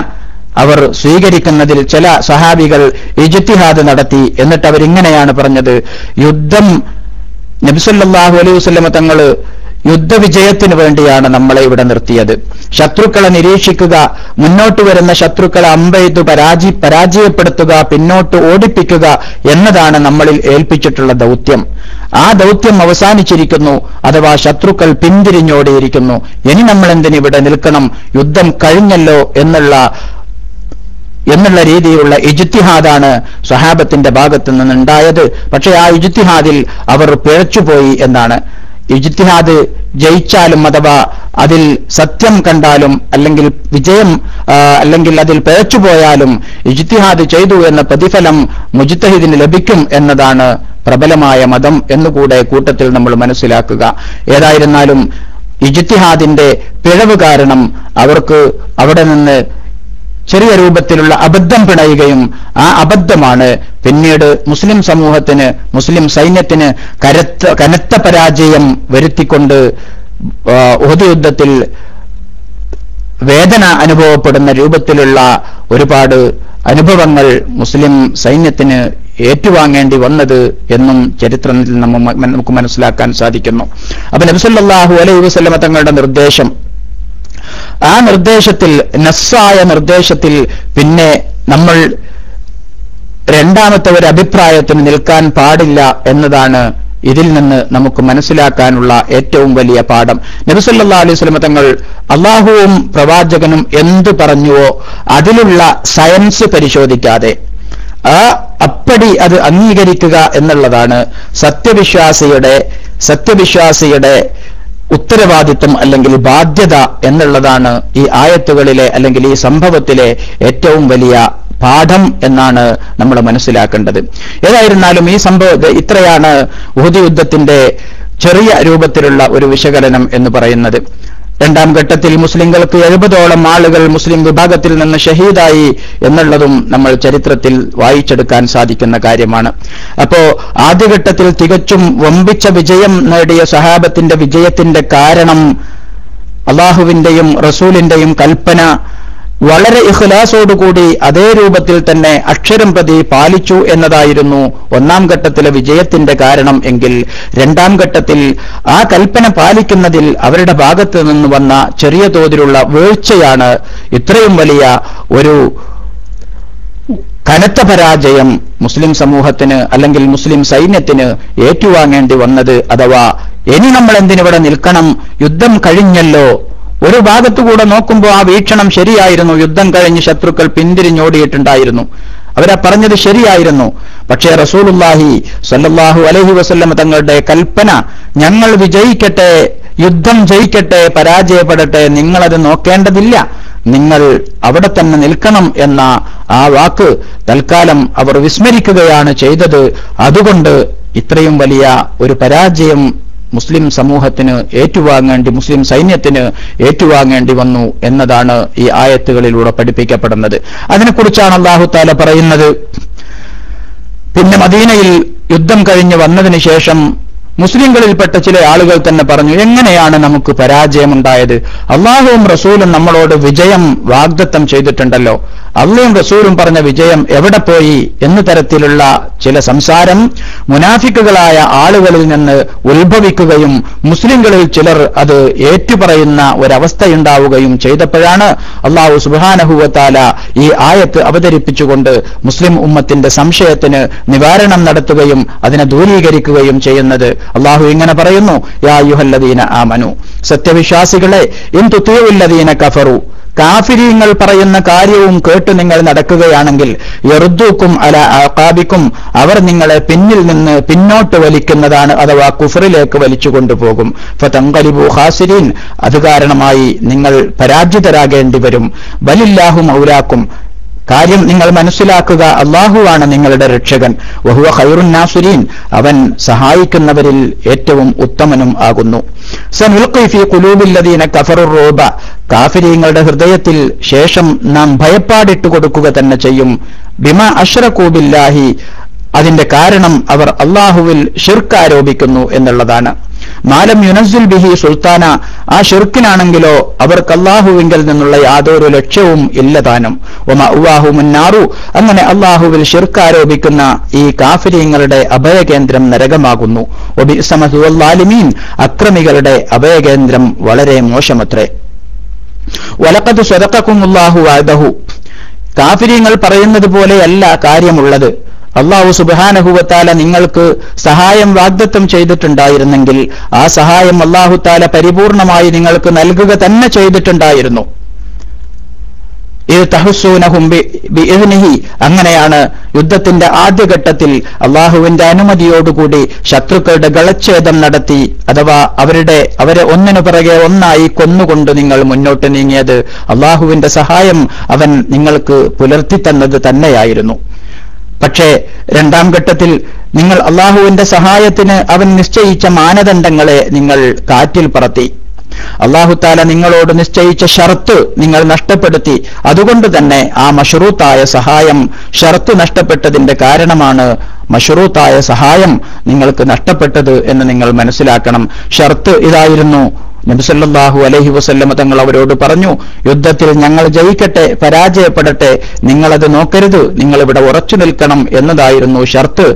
അവർ സ്വീകരിക്കുന്നതിൽ ചില സഹാബികൾ ഇജിത്തിഹാദ് നടത്തി. എന്നിട്ട് അവരിങ്ങനെയാണ് പറഞ്ഞത്. യുദ്ധം നബിസല്ലാഹു അലൈഹി വസ്ലമ തങ്ങൾ യുദ്ധവിജയത്തിന് വേണ്ടിയാണ് നമ്മളെ ഇവിടെ നിർത്തിയത്. ശത്രുക്കളെ നിരീക്ഷിക്കുക മുന്നോട്ട് വരുന്ന ശത്രുക്കളെ അമ്പെയ്തു പരാജി പരാജയപ്പെടുത്തുക പിന്നോട്ട് ഓടിപ്പിക്കുക എന്നതാണ് നമ്മളിൽ ഏൽപ്പിച്ചിട്ടുള്ള ദൗത്യം. ആ ദൗത്യം അവസാനിച്ചിരിക്കുന്നു അഥവാ ശത്രുക്കൾ പിന്തിരിഞ്ഞോടിയിരിക്കുന്നു. ഇനി നമ്മൾ എന്തിനിവിടെ നിൽക്കണം? യുദ്ധം കഴിഞ്ഞല്ലോ എന്നുള്ള എന്നുള്ള രീതിയിലുള്ള ഇജുത്തിഹാദാണ് സ്വഹാബത്തിന്റെ ഭാഗത്തു നിന്നുണ്ടായത് പക്ഷേ ആ ഇജുത്തിഹാദിൽ അവർ പിഴച്ചുപോയി എന്നാണ്. ഇജ്തിഹാദ് ജയിച്ചാലും അഥവാ അതിൽ സത്യം കണ്ടാലും അല്ലെങ്കിൽ വിജയം അല്ലെങ്കിൽ അതിൽ പിഴച്ചുപോയാലും ഇജ്തിഹാദ് ചെയ്തു എന്ന പ്രതിഫലം മുജിത്തഹിദിന് ലഭിക്കും എന്നതാണ് പ്രബലമായ മതം എന്നുകൂടെ കൂട്ടത്തിൽ നമ്മൾ മനസ്സിലാക്കുക. ഏതായിരുന്നാലും ഇജ്തിഹാദിന്റെ പിഴവ് കാരണം അവർക്ക് അവിടെ നിന്ന് ചെറിയ രൂപത്തിലുള്ള അബദ്ധം പിണയുകയും ആ അബദ്ധമാണ് പിന്നീട് മുസ്ലിം സമൂഹത്തിന് മുസ്ലിം സൈന്യത്തിന് കരത്ത കനത്ത പരാജയം വരുത്തിക്കൊണ്ട് ഉഹദ് യുദ്ധത്തിൽ വേദന അനുഭവപ്പെടുന്ന രൂപത്തിലുള്ള ഒരുപാട് അനുഭവങ്ങൾ മുസ്ലിം സൈന്യത്തിന് ഏറ്റുവാങ്ങേണ്ടി വന്നത് എന്നും ചരിത്രത്തിൽ നമുക്ക് മനസ്സിലാക്കാൻ സാധിക്കുന്നു. അപ്പൊ നബ്സല്ലാഹു അലൈഹി വസ്ലമ തങ്ങളുടെ നിർദ്ദേശം ആ നിർദ്ദേശത്തിൽ നസ്സായ നിർദ്ദേശത്തിൽ പിന്നെ നമ്മൾ രണ്ടാമത്തെ ഒരു അഭിപ്രായത്തിന് നിൽക്കാൻ പാടില്ല എന്നതാണ് ഇതിൽ നിന്ന് നമുക്ക് മനസ്സിലാക്കാനുള്ള ഏറ്റവും വലിയ പാഠം. നബിസല്ലാ അലൈഹി സ്വലമ തങ്ങൾ അള്ളാഹുവും പ്രവാചകനും എന്തു പറഞ്ഞുവോ അതിലുള്ള സയൻസ് പരിശോധിക്കാതെ ആ അപ്പടി അത് അംഗീകരിക്കുക എന്നുള്ളതാണ് സത്യവിശ്വാസിയുടെ സത്യവിശ്വാസിയുടെ ഉത്തരവാദിത്വം അല്ലെങ്കിൽ ബാധ്യത എന്നുള്ളതാണ് ഈ ആയത്തുകളിലെ അല്ലെങ്കിൽ ഈ സംഭവത്തിലെ ഏറ്റവും വലിയ പാഠം എന്നാണ് നമ്മൾ മനസ്സിലാക്കേണ്ടത്. ഏതായിരുന്നാലും ഈ സംഭവ ഇത്രയാണ് യുദ്ധത്തിന്റെ ചെറിയ രൂപത്തിലുള്ള ഒരു വിശകലനം എന്ന് പറയുന്നത്. രണ്ടാം ഘട്ടത്തിൽ മുസ്ലിങ്ങൾക്ക് എഴുപതോളം ആളുകൾ മുസ്ലിം വിഭാഗത്തിൽ നിന്ന് ഷഹീദായി എന്നുള്ളതും നമ്മൾ ചരിത്രത്തിൽ വായിച്ചെടുക്കാൻ സാധിക്കുന്ന കാര്യമാണ്. അപ്പോ ആദ്യഘട്ടത്തിൽ തികച്ചും വമ്പിച്ച വിജയം നേടിയ സഹാബത്തിന്റെ വിജയത്തിന്റെ കാരണം അള്ളാഹുവിന്റെയും റസൂലിന്റെയും കൽപ്പന വളരെ ഇഖ്ലാസോടുകൂടി അതേ രൂപത്തിൽ തന്നെ അക്ഷരം പ്രതി പാലിച്ചു എന്നതായിരുന്നു ഒന്നാം ഘട്ടത്തിലെ വിജയത്തിന്റെ കാരണം എങ്കിൽ രണ്ടാം ഘട്ടത്തിൽ ആ കൽപ്പന പാലിക്കുന്നതിൽ അവരുടെ ഭാഗത്ത് നിന്ന് വന്ന ചെറിയ തോതിലുള്ള വീഴ്ചയാണ് ഇത്രയും വലിയ ഒരു കനത്ത പരാജയം മുസ്ലിം സമൂഹത്തിന് അല്ലെങ്കിൽ മുസ്ലിം സൈന്യത്തിന് ഏറ്റുവാങ്ങേണ്ടി വന്നത് അഥവാ ഇനി നമ്മൾ എന്തിനിവിടെ നിൽക്കണം? യുദ്ധം കഴിഞ്ഞല്ലോ. ഒരു ഭാഗത്തുകൂടെ നോക്കുമ്പോൾ ആ വീക്ഷണം ശരിയായിരുന്നു. യുദ്ധം കഴിഞ്ഞ് ശത്രുക്കൾ പിന്തിരിഞ്ഞോടിയിട്ടുണ്ടായിരുന്നു. അവരെ പറഞ്ഞത് ശരിയായിരുന്നു. പക്ഷേ റസൂലുല്ലാഹി സല്ലാഹു അലഹി വസല്ലം തങ്ങളുടെ കൽപ്പന ഞങ്ങൾ വിജയിക്കട്ടെ യുദ്ധം ജയിക്കട്ടെ പരാജയപ്പെടട്ടെ നിങ്ങളത് നോക്കേണ്ടതില്ല. നിങ്ങൾ അവിടെ തന്നെ നിൽക്കണം എന്ന ആ വാക്ക് തൽക്കാലം അവർ വിസ്മരിക്കുകയാണ് ചെയ്തത്. അതുകൊണ്ട് ഇത്രയും വലിയ ഒരു പരാജയം മുസ്ലിം സമൂഹത്തിന് ഏറ്റുവാങ്ങേണ്ടി മുസ്ലിം സൈന്യത്തിന് ഏറ്റുവാങ്ങേണ്ടി വന്നു എന്നതാണ് ഈ ആയത്തുകളിലൂടെ പഠിപ്പിക്കപ്പെടുന്നത്. അതിനെക്കുറിച്ചാണ് അള്ളാഹു താല പറയുന്നത്. പിന്നെ മദീനയിൽ യുദ്ധം കഴിഞ്ഞ് വന്നതിന് ശേഷം മുസ്ലിങ്ങളിൽപ്പെട്ട ചില ആളുകൾ തന്നെ പറഞ്ഞു എങ്ങനെയാണ് നമുക്ക് പരാജയമുണ്ടായത്? അള്ളാഹുവും റസൂലും നമ്മളോട് വിജയം വാഗ്ദത്തം ചെയ്തിട്ടുണ്ടല്ലോ. അള്ളയും റസൂലും പറഞ്ഞ വിജയം എവിടെ പോയി? എന്ന തരത്തിലുള്ള ചില സംസാരം മുനാഫിക്കുകളായ ആളുകളിൽ നിന്ന് ഉത്ഭവിക്കുകയും മുസ്ലിങ്ങളിൽ ചിലർ അത് ഏറ്റുപറയുന്ന ഒരവസ്ഥയുണ്ടാവുകയും ചെയ്തപ്പോഴാണ് അള്ളാഹു സുബാനഹുവത്താല ഈ ആയത്ത് അവതരിപ്പിച്ചുകൊണ്ട് മുസ്ലിം ഉമ്മത്തിന്റെ സംശയത്തിന് നിവാരണം നടത്തുകയും അതിനെ ദൂരീകരിക്കുകയും ചെയ്യുന്നത്. അള്ളാഹു ഇങ്ങനെ പറയുന്നു യാ ആമനു സത്യവിശ്വാസികളെ എന്തുത്തീവില്ലദീന കഫറു. കാഫിരീങ്ങൾ പറയുന്ന കാര്യവും കേട്ട് നിങ്ങൾ നടക്കുകയാണെങ്കിൽ എറുദ്ദൂക്കും അല ആക്കാബിക്കും അവർ നിങ്ങളെ പിന്നിൽ നിന്ന് പിന്നോട്ട് വലിക്കുന്നതാണ് അഥവാ കുഫറിലേക്ക് വലിച്ചു കൊണ്ടുപോകും. ഫതങ്കലിബു ഹാസിരീൻ അത് കാരണമായി നിങ്ങൾ പരാജിതരാകേണ്ടി വരും ബലില്ലാഹു മൗലാക്കും കാര്യം നിങ്ങൾ മനസ്സിലാക്കുക അള്ളാഹുവാണ് നിങ്ങളുടെ രക്ഷകൻ. വഹുവ ഖൈറുൻ നാസുരീൻ. അവൻ സഹായിക്കുന്നവരിൽ ഏറ്റവും ഉത്തമനും ആകുന്നു. കുലൂബില്ലദീന കഫറുറോബ കാഫിരീങ്ങളുടെ ഹൃദയത്തിൽ ശേഷം നാം ഭയപ്പാടിട്ട് കൊടുക്കുക തന്നെ ചെയ്യും. ബിമ അഷ്റക്കൂബില്ലാഹി അതിന്റെ കാരണം അവർ അള്ളാഹുവിൽ ഷിർക്ക് ആരോപിക്കുന്നു എന്നുള്ളതാണ്. മാലം യുനസുൽ ബിഹി സുൽത്താന ആ ഷിർക്കിനാണെങ്കിലോ അവർക്ക് അള്ളാഹുവിങ്കിൽ നിന്നുള്ള യാതൊരു ലക്ഷ്യവും ഇല്ലതാനും ഒമ ഉവാഹു മുന്നാറു. അങ്ങനെ അള്ളാഹുവിൽ ഷിർക്ക് ആരോപിക്കുന്ന ഈ കാഫര്യങ്ങളുടെ അഭയകേന്ദ്രം നരകമാകുന്നു. ഒബി സമസുവല്ലാലിമീൻ അക്രമികളുടെ അഭയകേന്ദ്രം വളരെ മോശമത്രേ. വലക്കത് സ്വതക്കുമുല്ലാഹു വാദഹു കാഫര്യങ്ങൾ പറയുന്നത് പോലെയല്ല കാര്യമുള്ളത്. അള്ളാഹു സുബാനഹുവത്താല നിങ്ങൾക്ക് സഹായം വാഗ്ദത്തം ചെയ്തിട്ടുണ്ടായിരുന്നെങ്കിൽ ആ സഹായം അള്ളാഹുത്താല പരിപൂർണമായി നിങ്ങൾക്ക് നൽകുക തന്നെ ചെയ്തിട്ടുണ്ടായിരുന്നു. അങ്ങനെയാണ് യുദ്ധത്തിന്റെ ആദ്യഘട്ടത്തിൽ അള്ളാഹുവിന്റെ അനുമതിയോടുകൂടി ശത്രുക്കളുടെ ഗളച്ഛേദം നടത്തി അഥവാ അവരുടെ അവരെ ഒന്നിനു പിറകെ ഒന്നായി കൊന്നുകൊണ്ട് നിങ്ങൾ മുന്നോട്ട് നീങ്ങിയത് അള്ളാഹുവിന്റെ സഹായം അവൻ നിങ്ങൾക്ക് പുലർത്തി തന്നത് തന്നെയായിരുന്നു. പക്ഷേ രണ്ടാം ഘട്ടത്തിൽ നിങ്ങൾ അള്ളാഹുവിന്റെ സഹായത്തിന് അവൻ നിശ്ചയിച്ച മാനദണ്ഡങ്ങളെ നിങ്ങൾ കാറ്റിൽ പറത്തി. അള്ളാഹുത്താല നിങ്ങളോട് നിശ്ചയിച്ച ഷർത്ത് നിങ്ങൾ നഷ്ടപ്പെടുത്തി. അതുകൊണ്ട് തന്നെ ആ മഷറൂത്തായ സഹായം ഷർത്ത് നഷ്ടപ്പെട്ടതിന്റെ കാരണമാണ് മഷറൂത്തായ സഹായം നിങ്ങൾക്ക് നഷ്ടപ്പെട്ടത് എന്ന് നിങ്ങൾ മനസ്സിലാക്കണം. ഷർത്ത് ഇതായിരുന്നു നബിസല്ലാഹു അലഹി വസല്ലമ തങ്ങൾ അവരോട് പറഞ്ഞു യുദ്ധത്തിൽ ഞങ്ങൾ ജയിക്കട്ടെ പരാജയപ്പെടട്ടെ നിങ്ങളത് നോക്കരുത് നിങ്ങൾ ഇവിടെ ഉറച്ചു നിൽക്കണം എന്നതായിരുന്നു ഷർത്ത്.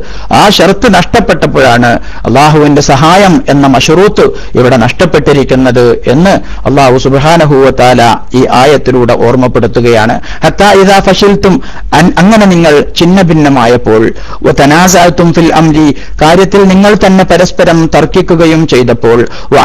ആ ഷർത്ത് നഷ്ടപ്പെട്ടപ്പോഴാണ് അള്ളാഹുവിന്റെ സഹായം എന്ന മഷറൂത്ത് ഇവിടെ നഷ്ടപ്പെട്ടിരിക്കുന്നത് എന്ന് അള്ളാഹു സുബാനഹുവത്താല ഈ ആയത്തിലൂടെ ഓർമ്മപ്പെടുത്തുകയാണ്. ഹത്താ അങ്ങനെ നിങ്ങൾ ചിന്ന ഭിന്നമായപ്പോൾ ഫിൽ അംരി കാര്യത്തിൽ നിങ്ങൾ തന്നെ പരസ്പരം തർക്കിക്കുകയും ചെയ്തപ്പോൾ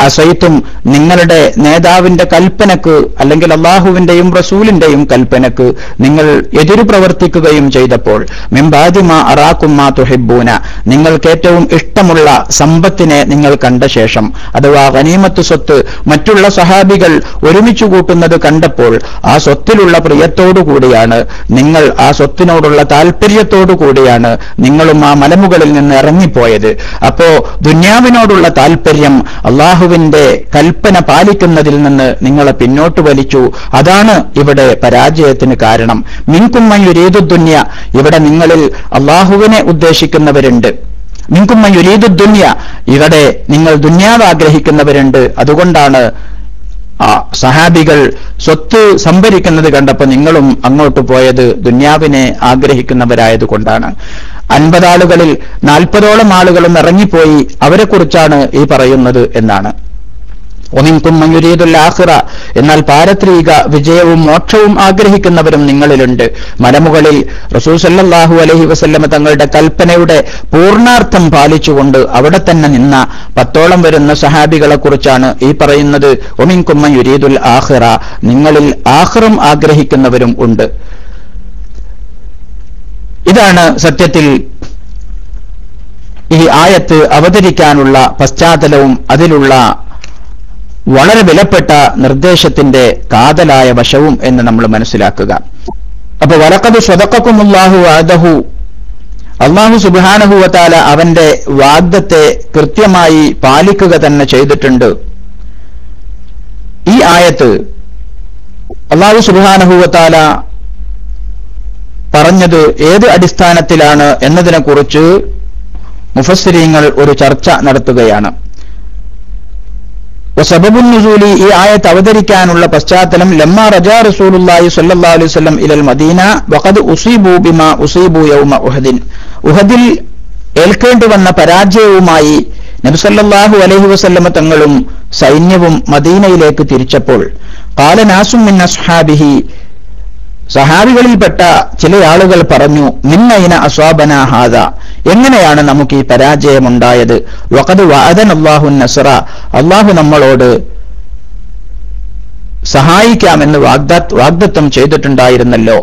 അസൈത്തും നിങ്ങളുടെ നേതാവിന്റെ കൽപ്പനക്ക് അല്ലെങ്കിൽ അള്ളാഹുവിന്റെയും റസൂലിന്റെയും കൽപ്പനക്ക് നിങ്ങൾ എതിരു പ്രവർത്തിക്കുകയും ചെയ്തപ്പോൾ മിംബാദിമ അറാക്കുമാ തുഹിബൂന നിങ്ങൾക്ക് ഏറ്റവും ഇഷ്ടമുള്ള സമ്പത്തിനെ നിങ്ങൾ കണ്ട ശേഷം അഥവാ ഗനീമത്ത് സ്വത്ത് മറ്റുള്ള സഹാബികൾ ഒരുമിച്ചു കൂട്ടുന്നത് കണ്ടപ്പോൾ ആ സ്വത്തിലുള്ള പ്രിയത്തോടുകൂടിയാണ് നിങ്ങൾ ആ സ്വത്തിനോടുള്ള താല്പര്യത്തോടു കൂടിയാണ് നിങ്ങളും ആ മലമുകളിൽ നിന്ന് ഇറങ്ങിപ്പോയത്. അപ്പോ ദുന്യാവിനോടുള്ള താല്പര്യം അള്ളാഹുവിന്റെ കൽപ്പന കൽപ്പന പാലിക്കുന്നതിൽ നിന്ന് നിങ്ങളെ പിന്നോട്ട് വലിച്ചു. അതാണ് ഇവിടെ പരാജയത്തിന് കാരണം. മിൻകുമ്മയുരീതുദ്ദുന്യ ഇവിടെ നിങ്ങളിൽ അള്ളാഹുവിനെ ഉദ്ദേശിക്കുന്നവരുണ്ട്. മിൻകുമ്മയുരീതുദ്ദുന്യ ഇവിടെ നിങ്ങൾ ദുന്യാവ് ആഗ്രഹിക്കുന്നവരുണ്ട്. അതുകൊണ്ടാണ് സഹാബികൾ സ്വത്ത് സംഭരിക്കുന്നത് കണ്ടപ്പോൾ നിങ്ങളും അങ്ങോട്ട് പോയത് ദുന്യാവിനെ ആഗ്രഹിക്കുന്നവരായതുകൊണ്ടാണ് അൻപതാളുകളിൽ നാൽപ്പതോളം ആളുകളും ഇറങ്ങിപ്പോയി. അവരെക്കുറിച്ചാണ് ഈ പറയുന്നത് എന്നാണ്. ഒമിൻകും മയുരീദുൽ ആഖിറ. എന്നാൽ പാരത്രിക വിജയവും മോക്ഷവും ആഗ്രഹിക്കുന്നവരും നിങ്ങളിലുണ്ട്. മലമുകളിൽ റസൂൽ സല്ലാഹു അലഹി വസല്ലമ തങ്ങളുടെ കൽപ്പനയുടെ പൂർണാർത്ഥം പാലിച്ചുകൊണ്ട് അവിടെ തന്നെ നിന്ന പത്തോളം വരുന്ന സഹാബികളെ കുറിച്ചാണ് ഈ പറയുന്നത്. ഒമിൻകും മയുരീദുൽ ആഖിറ. നിങ്ങളിൽ ആഹ്റം ആഗ്രഹിക്കുന്നവരും ഉണ്ട്. ഇതാണ് സത്യത്തിൽ ഈ ആയത്ത് അവതരിക്കാനുള്ള പശ്ചാത്തലവും അതിലുള്ള വളരെ വിലപ്പെട്ട നിർദ്ദേശത്തിന്റെ കാതലായ വശവും എന്ന് നമ്മൾ മനസ്സിലാക്കുക. അപ്പൊ വലക്കത് സ്വതക്കുമുല്ലാഹു വാദഹു അള്ളാഹു സുബാനഹുവത്താല അവന്റെ വാഗ്ദത്തെ കൃത്യമായി പാലിക്കുക തന്നെ ചെയ്തിട്ടുണ്ട്. ഈ ആയത്ത് അള്ളാഹു സുബാനഹുവത്താല പറഞ്ഞത് ഏത് അടിസ്ഥാനത്തിലാണ് എന്നതിനെക്കുറിച്ച് മുഫസ്സിരീങ്ങൾ ഒരു ചർച്ച നടത്തുകയാണ്. വസബബുൻ നുസൂലി ഈ ആയത്ത് അവതരിക്കാനുള്ള പശ്ചാത്തലം ലമ്മ റജാ റസൂലുള്ളാഹി സ്വല്ലല്ലാഹു അലൈഹി വസല്ലം ഇലൽ മദീന വഖദ് ഉസീബു ബിമാ ഉസീബു യൗമ ഉഹദിൻ. ഉഹദിൽ ഏൽക്കേണ്ടി വന്ന പരാജയവുമായി നബി സല്ലല്ലാഹു അലൈഹി വസല്ലമ തങ്ങളും സൈന്യവും മദീനയിലേക്ക് തിരിച്ചപ്പോൾ ഖാല നാസും മിൻ അസ്ഹാബിഹി സഹാബികളിൽപ്പെട്ട ചില ആളുകൾ പറഞ്ഞു നിന്നയിന അസ്വാബന ഹാദ. എങ്ങനെയാണ് നമുക്ക് ഈ പരാജയമുണ്ടായത്? വഖദ് വഅദൻ അള്ളാഹു നസറ. അള്ളാഹു നമ്മളോട് സഹായിക്കാമെന്ന് വാഗ്ദാ വാഗ്ദത്വം ചെയ്തിട്ടുണ്ടായിരുന്നല്ലോ.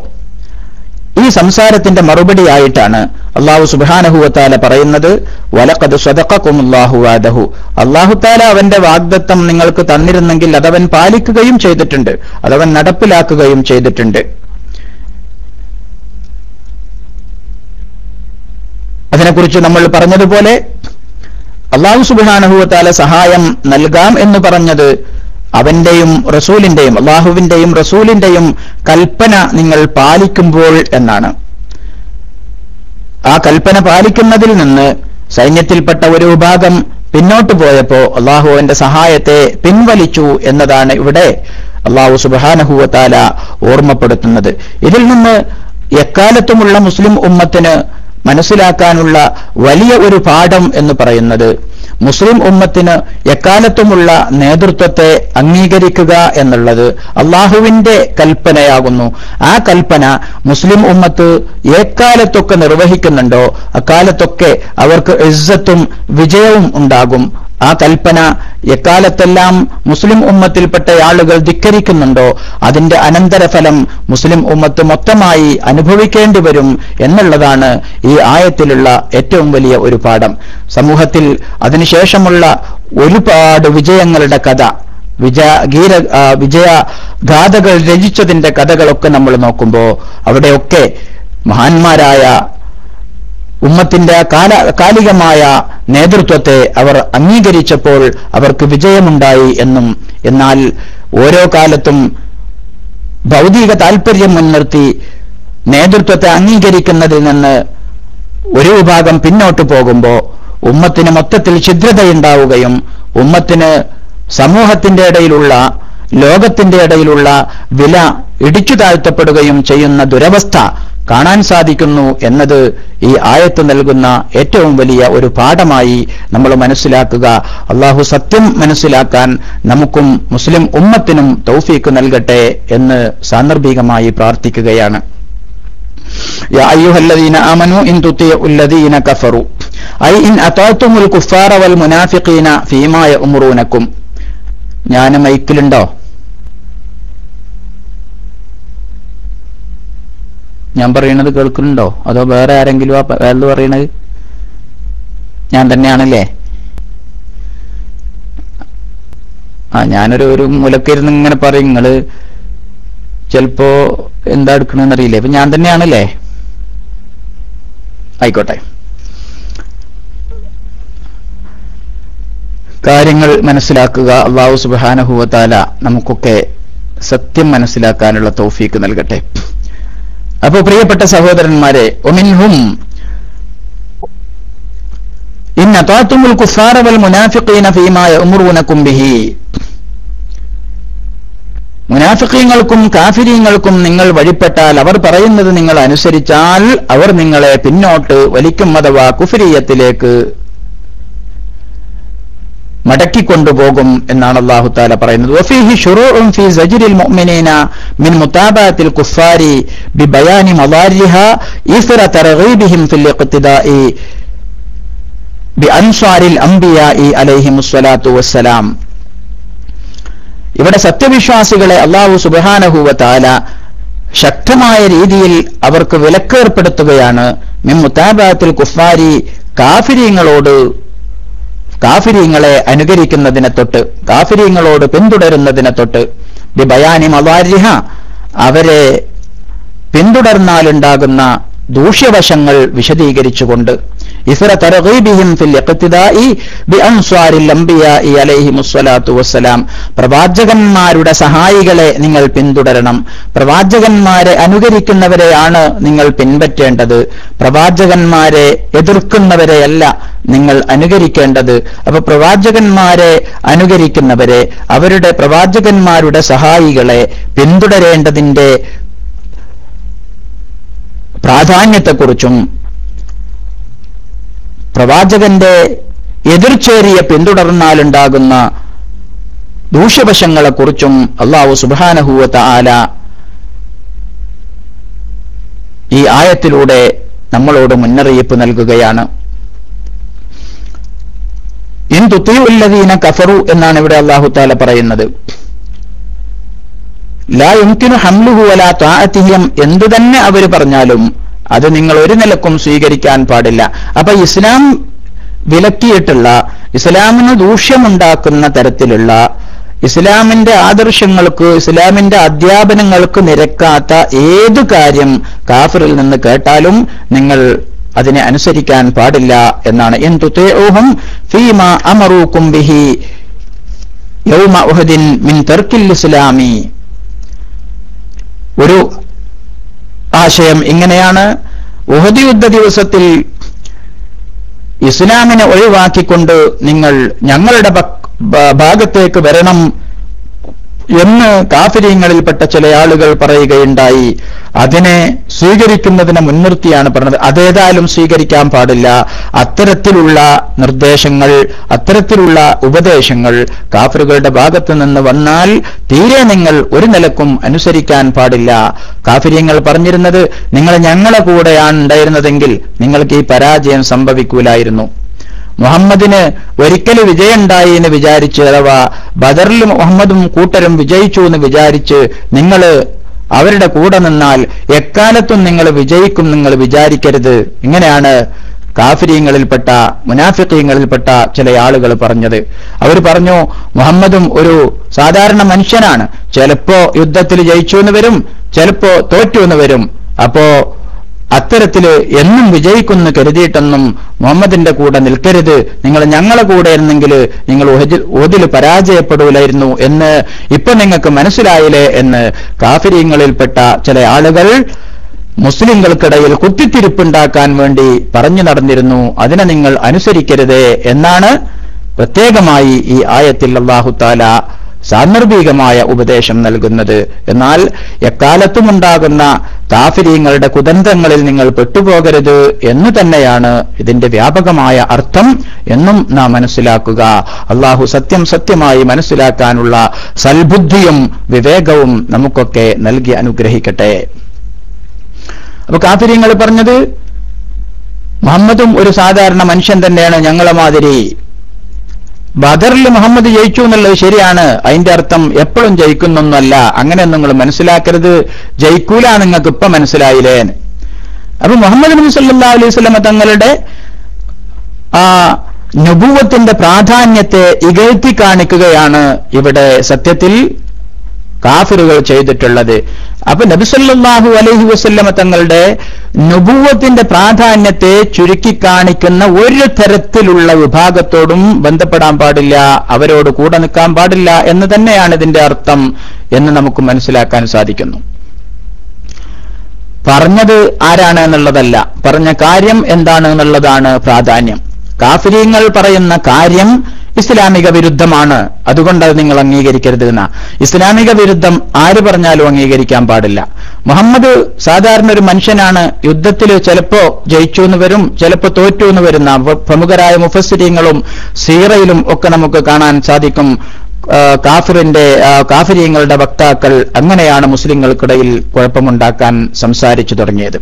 ഈ സംസാരത്തിന്റെ മറുപടിയായിട്ടാണ് അള്ളാഹു സുബാനഹുവത്താല പറയുന്നത് വലക്കത് സ്വതക്കുമുല്ലാഹുവാദഹു അള്ളാഹുത്താല അവന്റെ വാഗ്ദത്തം നിങ്ങൾക്ക് തന്നിരുന്നെങ്കിൽ അതവൻ പാലിക്കുകയും ചെയ്തിട്ടുണ്ട് അതവൻ നടപ്പിലാക്കുകയും ചെയ്തിട്ടുണ്ട്. അതിനെക്കുറിച്ച് നമ്മൾ പറഞ്ഞതുപോലെ അള്ളാഹു സുബാനഹുവത്താല സഹായം നൽകാം എന്ന് പറഞ്ഞത് അവന്റെയും റസൂലിന്റെയും അള്ളാഹുവിന്റെയും റസൂലിന്റെയും കൽപ്പന നിങ്ങൾ പാലിക്കുമ്പോൾ എന്നാണ്. ആ കൽപ്പന പാലിക്കുന്നതിൽ നിന്ന് സൈന്യത്തിൽപ്പെട്ട ഒരു വിഭാഗം പിന്നോട്ട് പോയപ്പോ അള്ളാഹുവിന്റെ സഹായത്തെ പിൻവലിച്ചു എന്നതാണ് ഇവിടെ അള്ളാഹു സുബാനഹുവത്താല ഓർമ്മപ്പെടുത്തുന്നത്. ഇതിൽ നിന്ന് എക്കാലത്തുമുള്ള മുസ്ലിം ഉമ്മത്തിന് മനസ്സിലാക്കാനുള്ള വലിയ ഒരു പാഠം എന്ന് പറയുന്നത് മുസ്ലിം ഉമ്മത്തിന് എക്കാലത്തുമുള്ള നേതൃത്വത്തെ അംഗീകരിക്കുക എന്നുള്ളത് അള്ളാഹുവിന്റെ കൽപ്പനയാകുന്നു. ആ കൽപ്പന മുസ്ലിം ഉമ്മത്ത് എക്കാലത്തൊക്കെ നിർവഹിക്കുന്നുണ്ടോ അക്കാലത്തൊക്കെ അവർക്ക് ഇസ്സത്തും വിജയവും ഉണ്ടാകും. ആ കൽപ്പന എക്കാലത്തെല്ലാം മുസ്ലിം ഉമ്മത്തിൽപ്പെട്ട ആളുകൾ ധിക്കരിക്കുന്നുണ്ടോ? അതിന്റെ അനന്തരഫലം മുസ്ലിം ഉമ്മത്ത് മൊത്തമായി അനുഭവിക്കേണ്ടി വരും എന്നുള്ളതാണ് ഈ ആയത്തിലുള്ള ഏറ്റവും വലിയ ഒരു പാഠം. സമൂഹത്തിൽ അതിനുശേഷമുള്ള ഒരുപാട് വിജയങ്ങളുടെ കഥ വിജയ ഗീര വിജയഗാഥകൾ രചിച്ചതിന്റെ കഥകളൊക്കെ നമ്മൾ നോക്കുമ്പോൾ അവിടെയൊക്കെ മഹാന്മാരായ ഉമ്മത്തിന്റെ കാല കാലികമായ നേതൃത്വത്തെ അവർ അംഗീകരിച്ചപ്പോൾ അവർക്ക് വിജയമുണ്ടായി എന്നും എന്നാൽ ഓരോ കാലത്തും ഭൗതിക താൽപര്യം മുൻനിർത്തി നേതൃത്വത്തെ അംഗീകരിക്കുന്നതിൽ നിന്ന് ഒരു വിഭാഗം പിന്നോട്ട് പോകുമ്പോൾ ഉമ്മത്തിന് മൊത്തത്തിൽ ഛിദ്രതയുണ്ടാവുകയും ഉമ്മത്തിന് സമൂഹത്തിന്റെ ഇടയിലുള്ള ലോകത്തിന്റെ ഇടയിലുള്ള വില ഇടിച്ചു താഴ്ത്തപ്പെടുകയും ചെയ്യുന്ന ദുരവസ്ഥ കാണാൻ സാധിക്കുന്നു എന്നത് ഈ ആയത്ത് നൽകുന്ന ഏറ്റവും വലിയ ഒരു പാഠമായി നമ്മൾ മനസ്സിലാക്കുക അള്ളാഹു സത്യം മനസ്സിലാക്കാൻ നമുക്കും മുസ്ലിം ഉമ്മത്തിനും തൗഫീക്ക് നൽകട്ടെ എന്ന് സാന്ദർഭികമായി പ്രാർത്ഥിക്കുകയാണ് يا أيها الذين آمنوا إن تطيعوا الذين كفروا أي إن أطعتم الكفار والمنافقين فيما يأمرونكم ഞാൻ മൈക്കിലുണ്ടോ ഞാൻ പറയുന്നത് കേൾക്കുന്നുണ്ടോ? അതോ വേറെ ആരെങ്കിലും ആ വേറെ പറയണത്? ഞാൻ തന്നെയാണല്ലേ? ആ ഞാനൊരു ഒരു മുലക്കിരുന്ന് ഇങ്ങനെ പറയും. നിങ്ങൾ ചിലപ്പോ എന്താ എടുക്കണെന്ന് അറിയില്ലേ അപ്പൊ ഞാൻ തന്നെയാണല്ലേ? ആയിക്കോട്ടെ. കാര്യങ്ങൾ മനസ്സിലാക്കുക. അള്ളാഹു സുബാനഹുവത്താല നമുക്കൊക്കെ സത്യം മനസ്സിലാക്കാനുള്ള തോഫീക്ക് നൽകട്ടെ. അപ്പോൾ പ്രിയപ്പെട്ട സഹോദരന്മാരെ ഒമിൻഹും യഅ്മുറൂനകും ബിഹി. മുനാഫിഖീങ്ങൾക്കും കാഫിരീങ്ങൾക്കും നിങ്ങൾ വഴിപ്പെട്ടാൽ അവർ പറയുന്നത് നിങ്ങൾ അനുസരിച്ചാൽ അവർ നിങ്ങളെ പിന്നോട്ട് വലിക്കും അഥവാ കുഫിരിയത്തിലേക്ക് മടക്കിക്കൊണ്ടുപോകും എന്നാണ് അള്ളാഹു താല പറയുന്നത്. വഫീഹി ഇവിടെ സത്യവിശ്വാസികളെ അള്ളാഹു സുബാനഹുവ താല ശക്തമായ രീതിയിൽ അവർക്ക് വിലക്കേർപ്പെടുത്തുകയാണ്. മിൻ മുത്താബാത്തിൽ കുഫാരി കാഫിര്യങ്ങളോട് കാഫിര്യങ്ങളെ അനുകരിക്കുന്നതിനെ തൊട്ട് കാഫിര്യങ്ങളോട് പിന്തുടരുന്നതിനെ തൊട്ട് ബയാനി മവാരിഹ അവരെ പിന്തുടർന്നാലുണ്ടാകുന്ന ദൂഷ്യവശങ്ങൾ വിശദീകരിച്ചുകൊണ്ട് ഇഫ്ര തറഗീബിഹിം ഫിൽ ഇഖ്തിദാഇ ബിഅൻസാരിൽ അംബിയാഇ അലൈഹിമുസ്സലാത്തു വസ്സലാം. പ്രവാചകന്മാരുടെ സഹായികളെ നിങ്ങൾ പിന്തുടരണം. പ്രവാചകന്മാരെ അനുകരിക്കുന്നവരെയാണ് നിങ്ങൾ പിൻപറ്റേണ്ടത്. പ്രവാചകന്മാരെ എതിർക്കുന്നവരെയല്ല നിങ്ങൾ അനുകരിക്കേണ്ടത്. അപ്പൊ പ്രവാചകന്മാരെ അനുകരിക്കുന്നവരെ അവരുടെ പ്രവാചകന്മാരുടെ സഹായികളെ പിന്തുടരേണ്ടതിന്റെ പ്രാധാന്യത്തെക്കുറിച്ചും പ്രവാചകന്റെ എതിർച്ചേരിയെ പിന്തുടർന്നാലുണ്ടാകുന്ന ദൂഷ്യവശങ്ങളെക്കുറിച്ചും അള്ളാഹു സുബാനഹൂവത്ത ആല ഈ ആയത്തിലൂടെ നമ്മളോട് മുന്നറിയിപ്പ് നൽകുകയാണ്. ഇന്തുത്തീവുല്ലദീന കഫറു എന്നാണ് ഇവിടെ അള്ളാഹു താല പറയുന്നത്. ലാ യുംകിനു ഹംലുഹു വലാ താഅത്തിഹിം എന്തു തന്നെ അവർ പറഞ്ഞാലും അത് നിങ്ങൾ ഒരു നിലക്കും സ്വീകരിക്കാൻ പാടില്ല. അപ്പൊ ഇസ്ലാം വിലക്കിയിട്ടുള്ള ഇസ്ലാമിന് ദൂഷ്യമുണ്ടാക്കുന്ന തരത്തിലുള്ള ഇസ്ലാമിന്റെ ആദർശങ്ങൾക്ക് ഇസ്ലാമിന്റെ അധ്യാപനങ്ങൾക്ക് നിരക്കാത്ത ഏതു കാര്യം കാഫറിൽ നിന്ന് കേട്ടാലും നിങ്ങൾ അതിനെ അനുസരിക്കാൻ പാടില്ല എന്നാണ്. എന്തുത്തേഹും ഫീമ അമറൂക്കും ബിഹി യൗമ ഉഹദിൻ മിൻ തർക്കിൽ ഇസ്ലാമി. ഒരു ആശയം ഇങ്ങനെയാണ്. ഉഹദ് യുദ്ധ ദിവസത്തിൽ ഇസ്ലാമിനെ ഒഴിവാക്കിക്കൊണ്ട് നിങ്ങൾ ഞങ്ങളുടെ ഭാഗത്തേക്ക് വരണം എന്ന് കാഫര്യങ്ങളിൽപ്പെട്ട ചില ആളുകൾ പറയുകയുണ്ടായി. അതിനെ സ്വീകരിക്കുന്നതിനെ മുൻനിർത്തിയാണ് പറഞ്ഞത്. അതേതായാലും സ്വീകരിക്കാൻ പാടില്ല. അത്തരത്തിലുള്ള നിർദ്ദേശങ്ങൾ അത്തരത്തിലുള്ള ഉപദേശങ്ങൾ കാഫറുകളുടെ ഭാഗത്തു നിന്ന് വന്നാൽ തീരെ നിങ്ങൾ ഒരു നിലക്കും അനുസരിക്കാൻ പാടില്ല. കാഫര്യങ്ങൾ പറഞ്ഞിരുന്നത് നിങ്ങൾ ഞങ്ങളെ കൂടെയാണ് ഉണ്ടായിരുന്നതെങ്കിൽ നിങ്ങൾക്ക് ഈ പരാജയം സംഭവിക്കൂലായിരുന്നു. മുഹമ്മദിന് ഒരിക്കൽ വിജയമുണ്ടായി എന്ന് വിചാരിച്ച് അഥവാ ബദറിൽ മുഹമ്മദും കൂട്ടരും വിജയിച്ചു എന്ന് വിചാരിച്ച് നിങ്ങൾ അവരുടെ കൂടെ നിന്നാൽ എക്കാലത്തും നിങ്ങൾ വിജയിക്കും നിങ്ങൾ വിചാരിക്കരുത്. ഇങ്ങനെയാണ് കാഫിര്യങ്ങളിൽപ്പെട്ട മുനാഫിക്കീങ്ങളിൽപ്പെട്ട ചില ആളുകൾ പറഞ്ഞത്. അവർ പറഞ്ഞു മുഹമ്മദും ഒരു സാധാരണ മനുഷ്യനാണ്. ചിലപ്പോ യുദ്ധത്തിൽ ജയിച്ചു എന്ന് വരും ചിലപ്പോ തോറ്റു എന്ന് വരും. അപ്പോ അത്തരത്തിൽ എന്നും വിജയിക്കുന്ന കരുതിയിട്ടെന്നും മുഹമ്മദിന്റെ കൂടെ നിൽക്കരുത്. നിങ്ങൾ ഞങ്ങളെ കൂടെ ഇരുന്നെങ്കിൽ നിങ്ങൾ ഓതിൽ പരാജയപ്പെടൂലായിരുന്നു എന്ന് ഇപ്പൊ നിങ്ങൾക്ക് മനസ്സിലായില്ലേ എന്ന് കാഫര്യങ്ങളിൽപ്പെട്ട ചില ആളുകൾ മുസ്ലിങ്ങൾക്കിടയിൽ കുത്തിത്തിരിപ്പുണ്ടാക്കാൻ വേണ്ടി പറഞ്ഞു നടന്നിരുന്നു. അതിനെ നിങ്ങൾ അനുസരിക്കരുതേ എന്നാണ് പ്രത്യേകമായി ഈ ആയത്തിൽ അള്ളാഹുത്താല സാന്ദർഭികമായ ഉപദേശം നൽകുന്നത്. എന്നാൽ എക്കാലത്തുമുണ്ടാകുന്ന താഫര്യങ്ങളുടെ കുതന്ത്രങ്ങളിൽ നിങ്ങൾ പെട്ടുപോകരുത് എന്ന് തന്നെയാണ് ഇതിന്റെ വ്യാപകമായ അർത്ഥം എന്നും നാം മനസ്സിലാക്കുക. അള്ളാഹു സത്യം സത്യമായി മനസ്സിലാക്കാനുള്ള സൽബുദ്ധിയും വിവേകവും നമുക്കൊക്കെ നൽകി അനുഗ്രഹിക്കട്ടെ. അപ്പൊ കാഫിര്യങ്ങൾ പറഞ്ഞത് മുഹമ്മദും ഒരു സാധാരണ മനുഷ്യൻ തന്നെയാണ് ഞങ്ങളെ മാതിരി. ബദറിൽ മുഹമ്മദ് ജയിച്ചു എന്നുള്ളത് ശരിയാണ്. അതിന്റെ അർത്ഥം എപ്പോഴും ജയിക്കുന്നൊന്നുമല്ല. അങ്ങനെ നിങ്ങൾ മനസ്സിലാക്കരുത്. ജയിക്കൂല നിങ്ങൾക്ക് ഇപ്പൊ മനസ്സിലായില്ലേ? അപ്പൊ മുഹമ്മദ് നബി സല്ലാ അലൈഹി സ്വലമ തങ്ങളുടെ ആ നുപൂവത്തിന്റെ പ്രാധാന്യത്തെ ഇകഴ്ത്തി കാണിക്കുകയാണ് ഇവിടെ സത്യത്തിൽ കാഫിറുകൾ ചെയ്തിട്ടുള്ളത്. അപ്പൊ നബിസല്ലാഹു അലൈഹി വസ്ല്ലമ തങ്ങളുടെ നുപൂവത്തിന്റെ പ്രാധാന്യത്തെ ചുരുക്കി കാണിക്കുന്ന ഒരു തരത്തിലുള്ള വിഭാഗത്തോടും ബന്ധപ്പെടാൻ പാടില്ല അവരോട് കൂടെ നിൽക്കാൻ പാടില്ല എന്ന് തന്നെയാണ് ഇതിന്റെ അർത്ഥം എന്ന് നമുക്ക് മനസ്സിലാക്കാൻ സാധിക്കുന്നു. പറഞ്ഞത് ആരാണ് എന്നുള്ളതല്ല പറഞ്ഞ കാര്യം എന്താണ് എന്നുള്ളതാണ് പ്രാധാന്യം. കാഫിര്യങ്ങൾ പറയുന്ന കാര്യം ഇസ്ലാമിക വിരുദ്ധമാണ്. അതുകൊണ്ട് അത് നിങ്ങൾ അംഗീകരിക്കരുത് എന്ന ഇസ്ലാമിക വിരുദ്ധം ആര് പറഞ്ഞാലും അംഗീകരിക്കാൻ പാടില്ല. മുഹമ്മദ് സാധാരണ ഒരു മനുഷ്യനാണ്. യുദ്ധത്തിൽ ചിലപ്പോ ജയിച്ചു എന്ന് വരും ചിലപ്പോ തോറ്റു എന്ന് വരുന്ന പ്രമുഖരായ മുഫസ്സിരിയങ്ങളും സീറയിലും ഒക്കെ നമുക്ക് കാണാൻ സാധിക്കും. കാഫിറിന്റെ കാഫിരിയങ്ങളുടെ വക്താക്കൾ അങ്ങനെയാണ് മുസ്ലിങ്ങൾക്കിടയിൽ കുഴപ്പമുണ്ടാക്കാൻ സംസാരിച്ചു തുടങ്ങിയത്.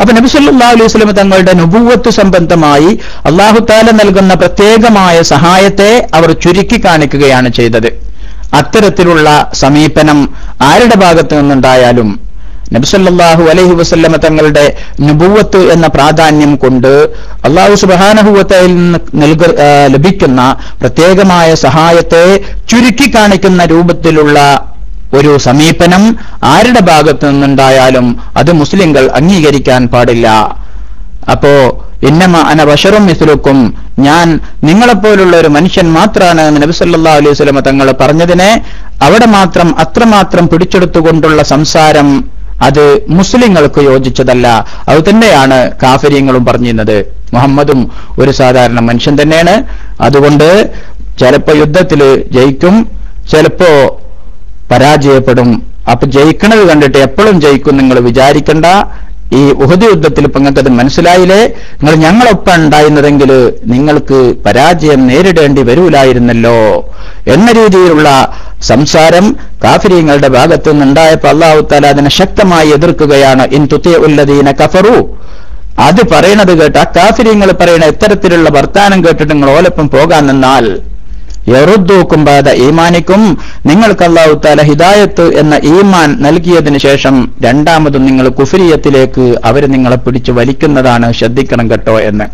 അപ്പൊ നബിസല്ലാ അലൈഹി സ്വലം തങ്ങളുടെ നുപൂവത്ത് സംബന്ധമായി അള്ളാഹുത്താല നൽകുന്ന പ്രത്യേകമായ സഹായത്തെ അവർ ചുരുക്കി കാണിക്കുകയാണ് ചെയ്തത്. അത്തരത്തിലുള്ള സമീപനം ആരുടെ ഭാഗത്തു നിന്നുണ്ടായാലും നബിസല്ലാഹു അലൈഹി വസ്ല്ലമ തങ്ങളുടെ നുപൂവത്ത് എന്ന പ്രാധാന്യം കൊണ്ട് അള്ളാഹു സുബാനഹുവത്തയിൽ നൽക ലഭിക്കുന്ന പ്രത്യേകമായ സഹായത്തെ ചുരുക്കി കാണിക്കുന്ന രൂപത്തിലുള്ള ഒരു സമീപനം ആരുടെ ഭാഗത്തു നിന്നുണ്ടായാലും അത് മുസ്ലിങ്ങൾ അംഗീകരിക്കാൻ പാടില്ല. അപ്പോ ഇന്നമ അനബഷറും മിസ്ലുക്കും. ഞാൻ നിങ്ങളെപ്പോലുള്ള ഒരു മനുഷ്യൻ മാത്രമാണ് എന്ന് നബി സല്ലാ അലൈഹി സ്വലമ തങ്ങൾ പറഞ്ഞതിനെ അവിടെ മാത്രം അത്രമാത്രം പിടിച്ചെടുത്തുകൊണ്ടുള്ള സംസാരം അത് മുസ്ലിങ്ങൾക്ക് യോജിച്ചതല്ല. അത് തന്നെയാണ് കാഫര്യങ്ങളും പറഞ്ഞിരുന്നത്. മുഹമ്മദും ഒരു സാധാരണ മനുഷ്യൻ തന്നെയാണ്. അതുകൊണ്ട് ചിലപ്പോ യുദ്ധത്തിൽ ജയിക്കും ചിലപ്പോ പരാജയപ്പെടും. അപ്പൊ ജയിക്കണത് കണ്ടിട്ട് എപ്പോഴും ജയിക്കും നിങ്ങൾ വിചാരിക്കണ്ട. ഈ ഉഹദ് യുദ്ധത്തിൽ ഇപ്പൊ നിങ്ങൾക്കത് മനസ്സിലായില്ലേ? നിങ്ങൾ ഞങ്ങളൊപ്പം ഉണ്ടായിരുന്നതെങ്കിൽ നിങ്ങൾക്ക് പരാജയം നേരിടേണ്ടി വരൂലായിരുന്നല്ലോ. എന്ന രീതിയിലുള്ള സംസാരം കാഫിരിയങ്ങളുടെ ഭാഗത്തു നിന്നുണ്ടായപ്പോൾ അള്ളാഹുത്താല അതിനെ ശക്തമായി എതിർക്കുകയാണ്. ഇൻ തുത്തേ ഉല്ലദീന കഫറു. അത് പറയണത് കേട്ട് ആ കാഫിര്യങ്ങൾ പറയുന്ന ഇത്തരത്തിലുള്ള വർത്താനം കേട്ടിട്ട് നിങ്ങൾ ഓലപ്പം പോകാൻ നിന്നാൽ യറുദ്ദൂക്കും ബാധ ഈമാനിക്കും. നിങ്ങൾക്ക് അള്ളാഹു താല ഹിദായത്ത് എന്ന ഈമാൻ നൽകിയതിനു ശേഷം രണ്ടാമതും നിങ്ങൾ കുഫിരിയത്തിലേക്ക് അവർ നിങ്ങളെ പിടിച്ചു വലിക്കുന്നതാണ് ശ്രദ്ധിക്കണം കേട്ടോ എന്ന്.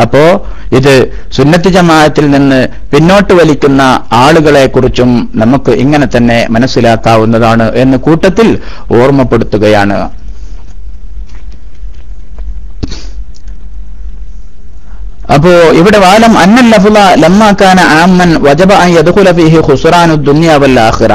അപ്പോ ഇത് സുന്നത്ത് ജമാഅത്തിൽ നിന്ന് പിന്നോട്ട് വലിക്കുന്ന ആളുകളെ കുറിച്ചും നമുക്ക് ഇങ്ങനെ തന്നെ മനസ്സിലാക്കാവുന്നതാണ് എന്ന് കൂട്ടത്തിൽ ഓർമ്മപ്പെടുത്തുകയാണ്. അപ്പോ ഇവിടെ വാലം അന്നൽ ലഫുല ലമ്മാക്കാന ആമൻ വജബ അൻ യദ്ഖുല ഫീഹി ഖുസ്റാനു ദുനിയാ വൽ ആഖിറ.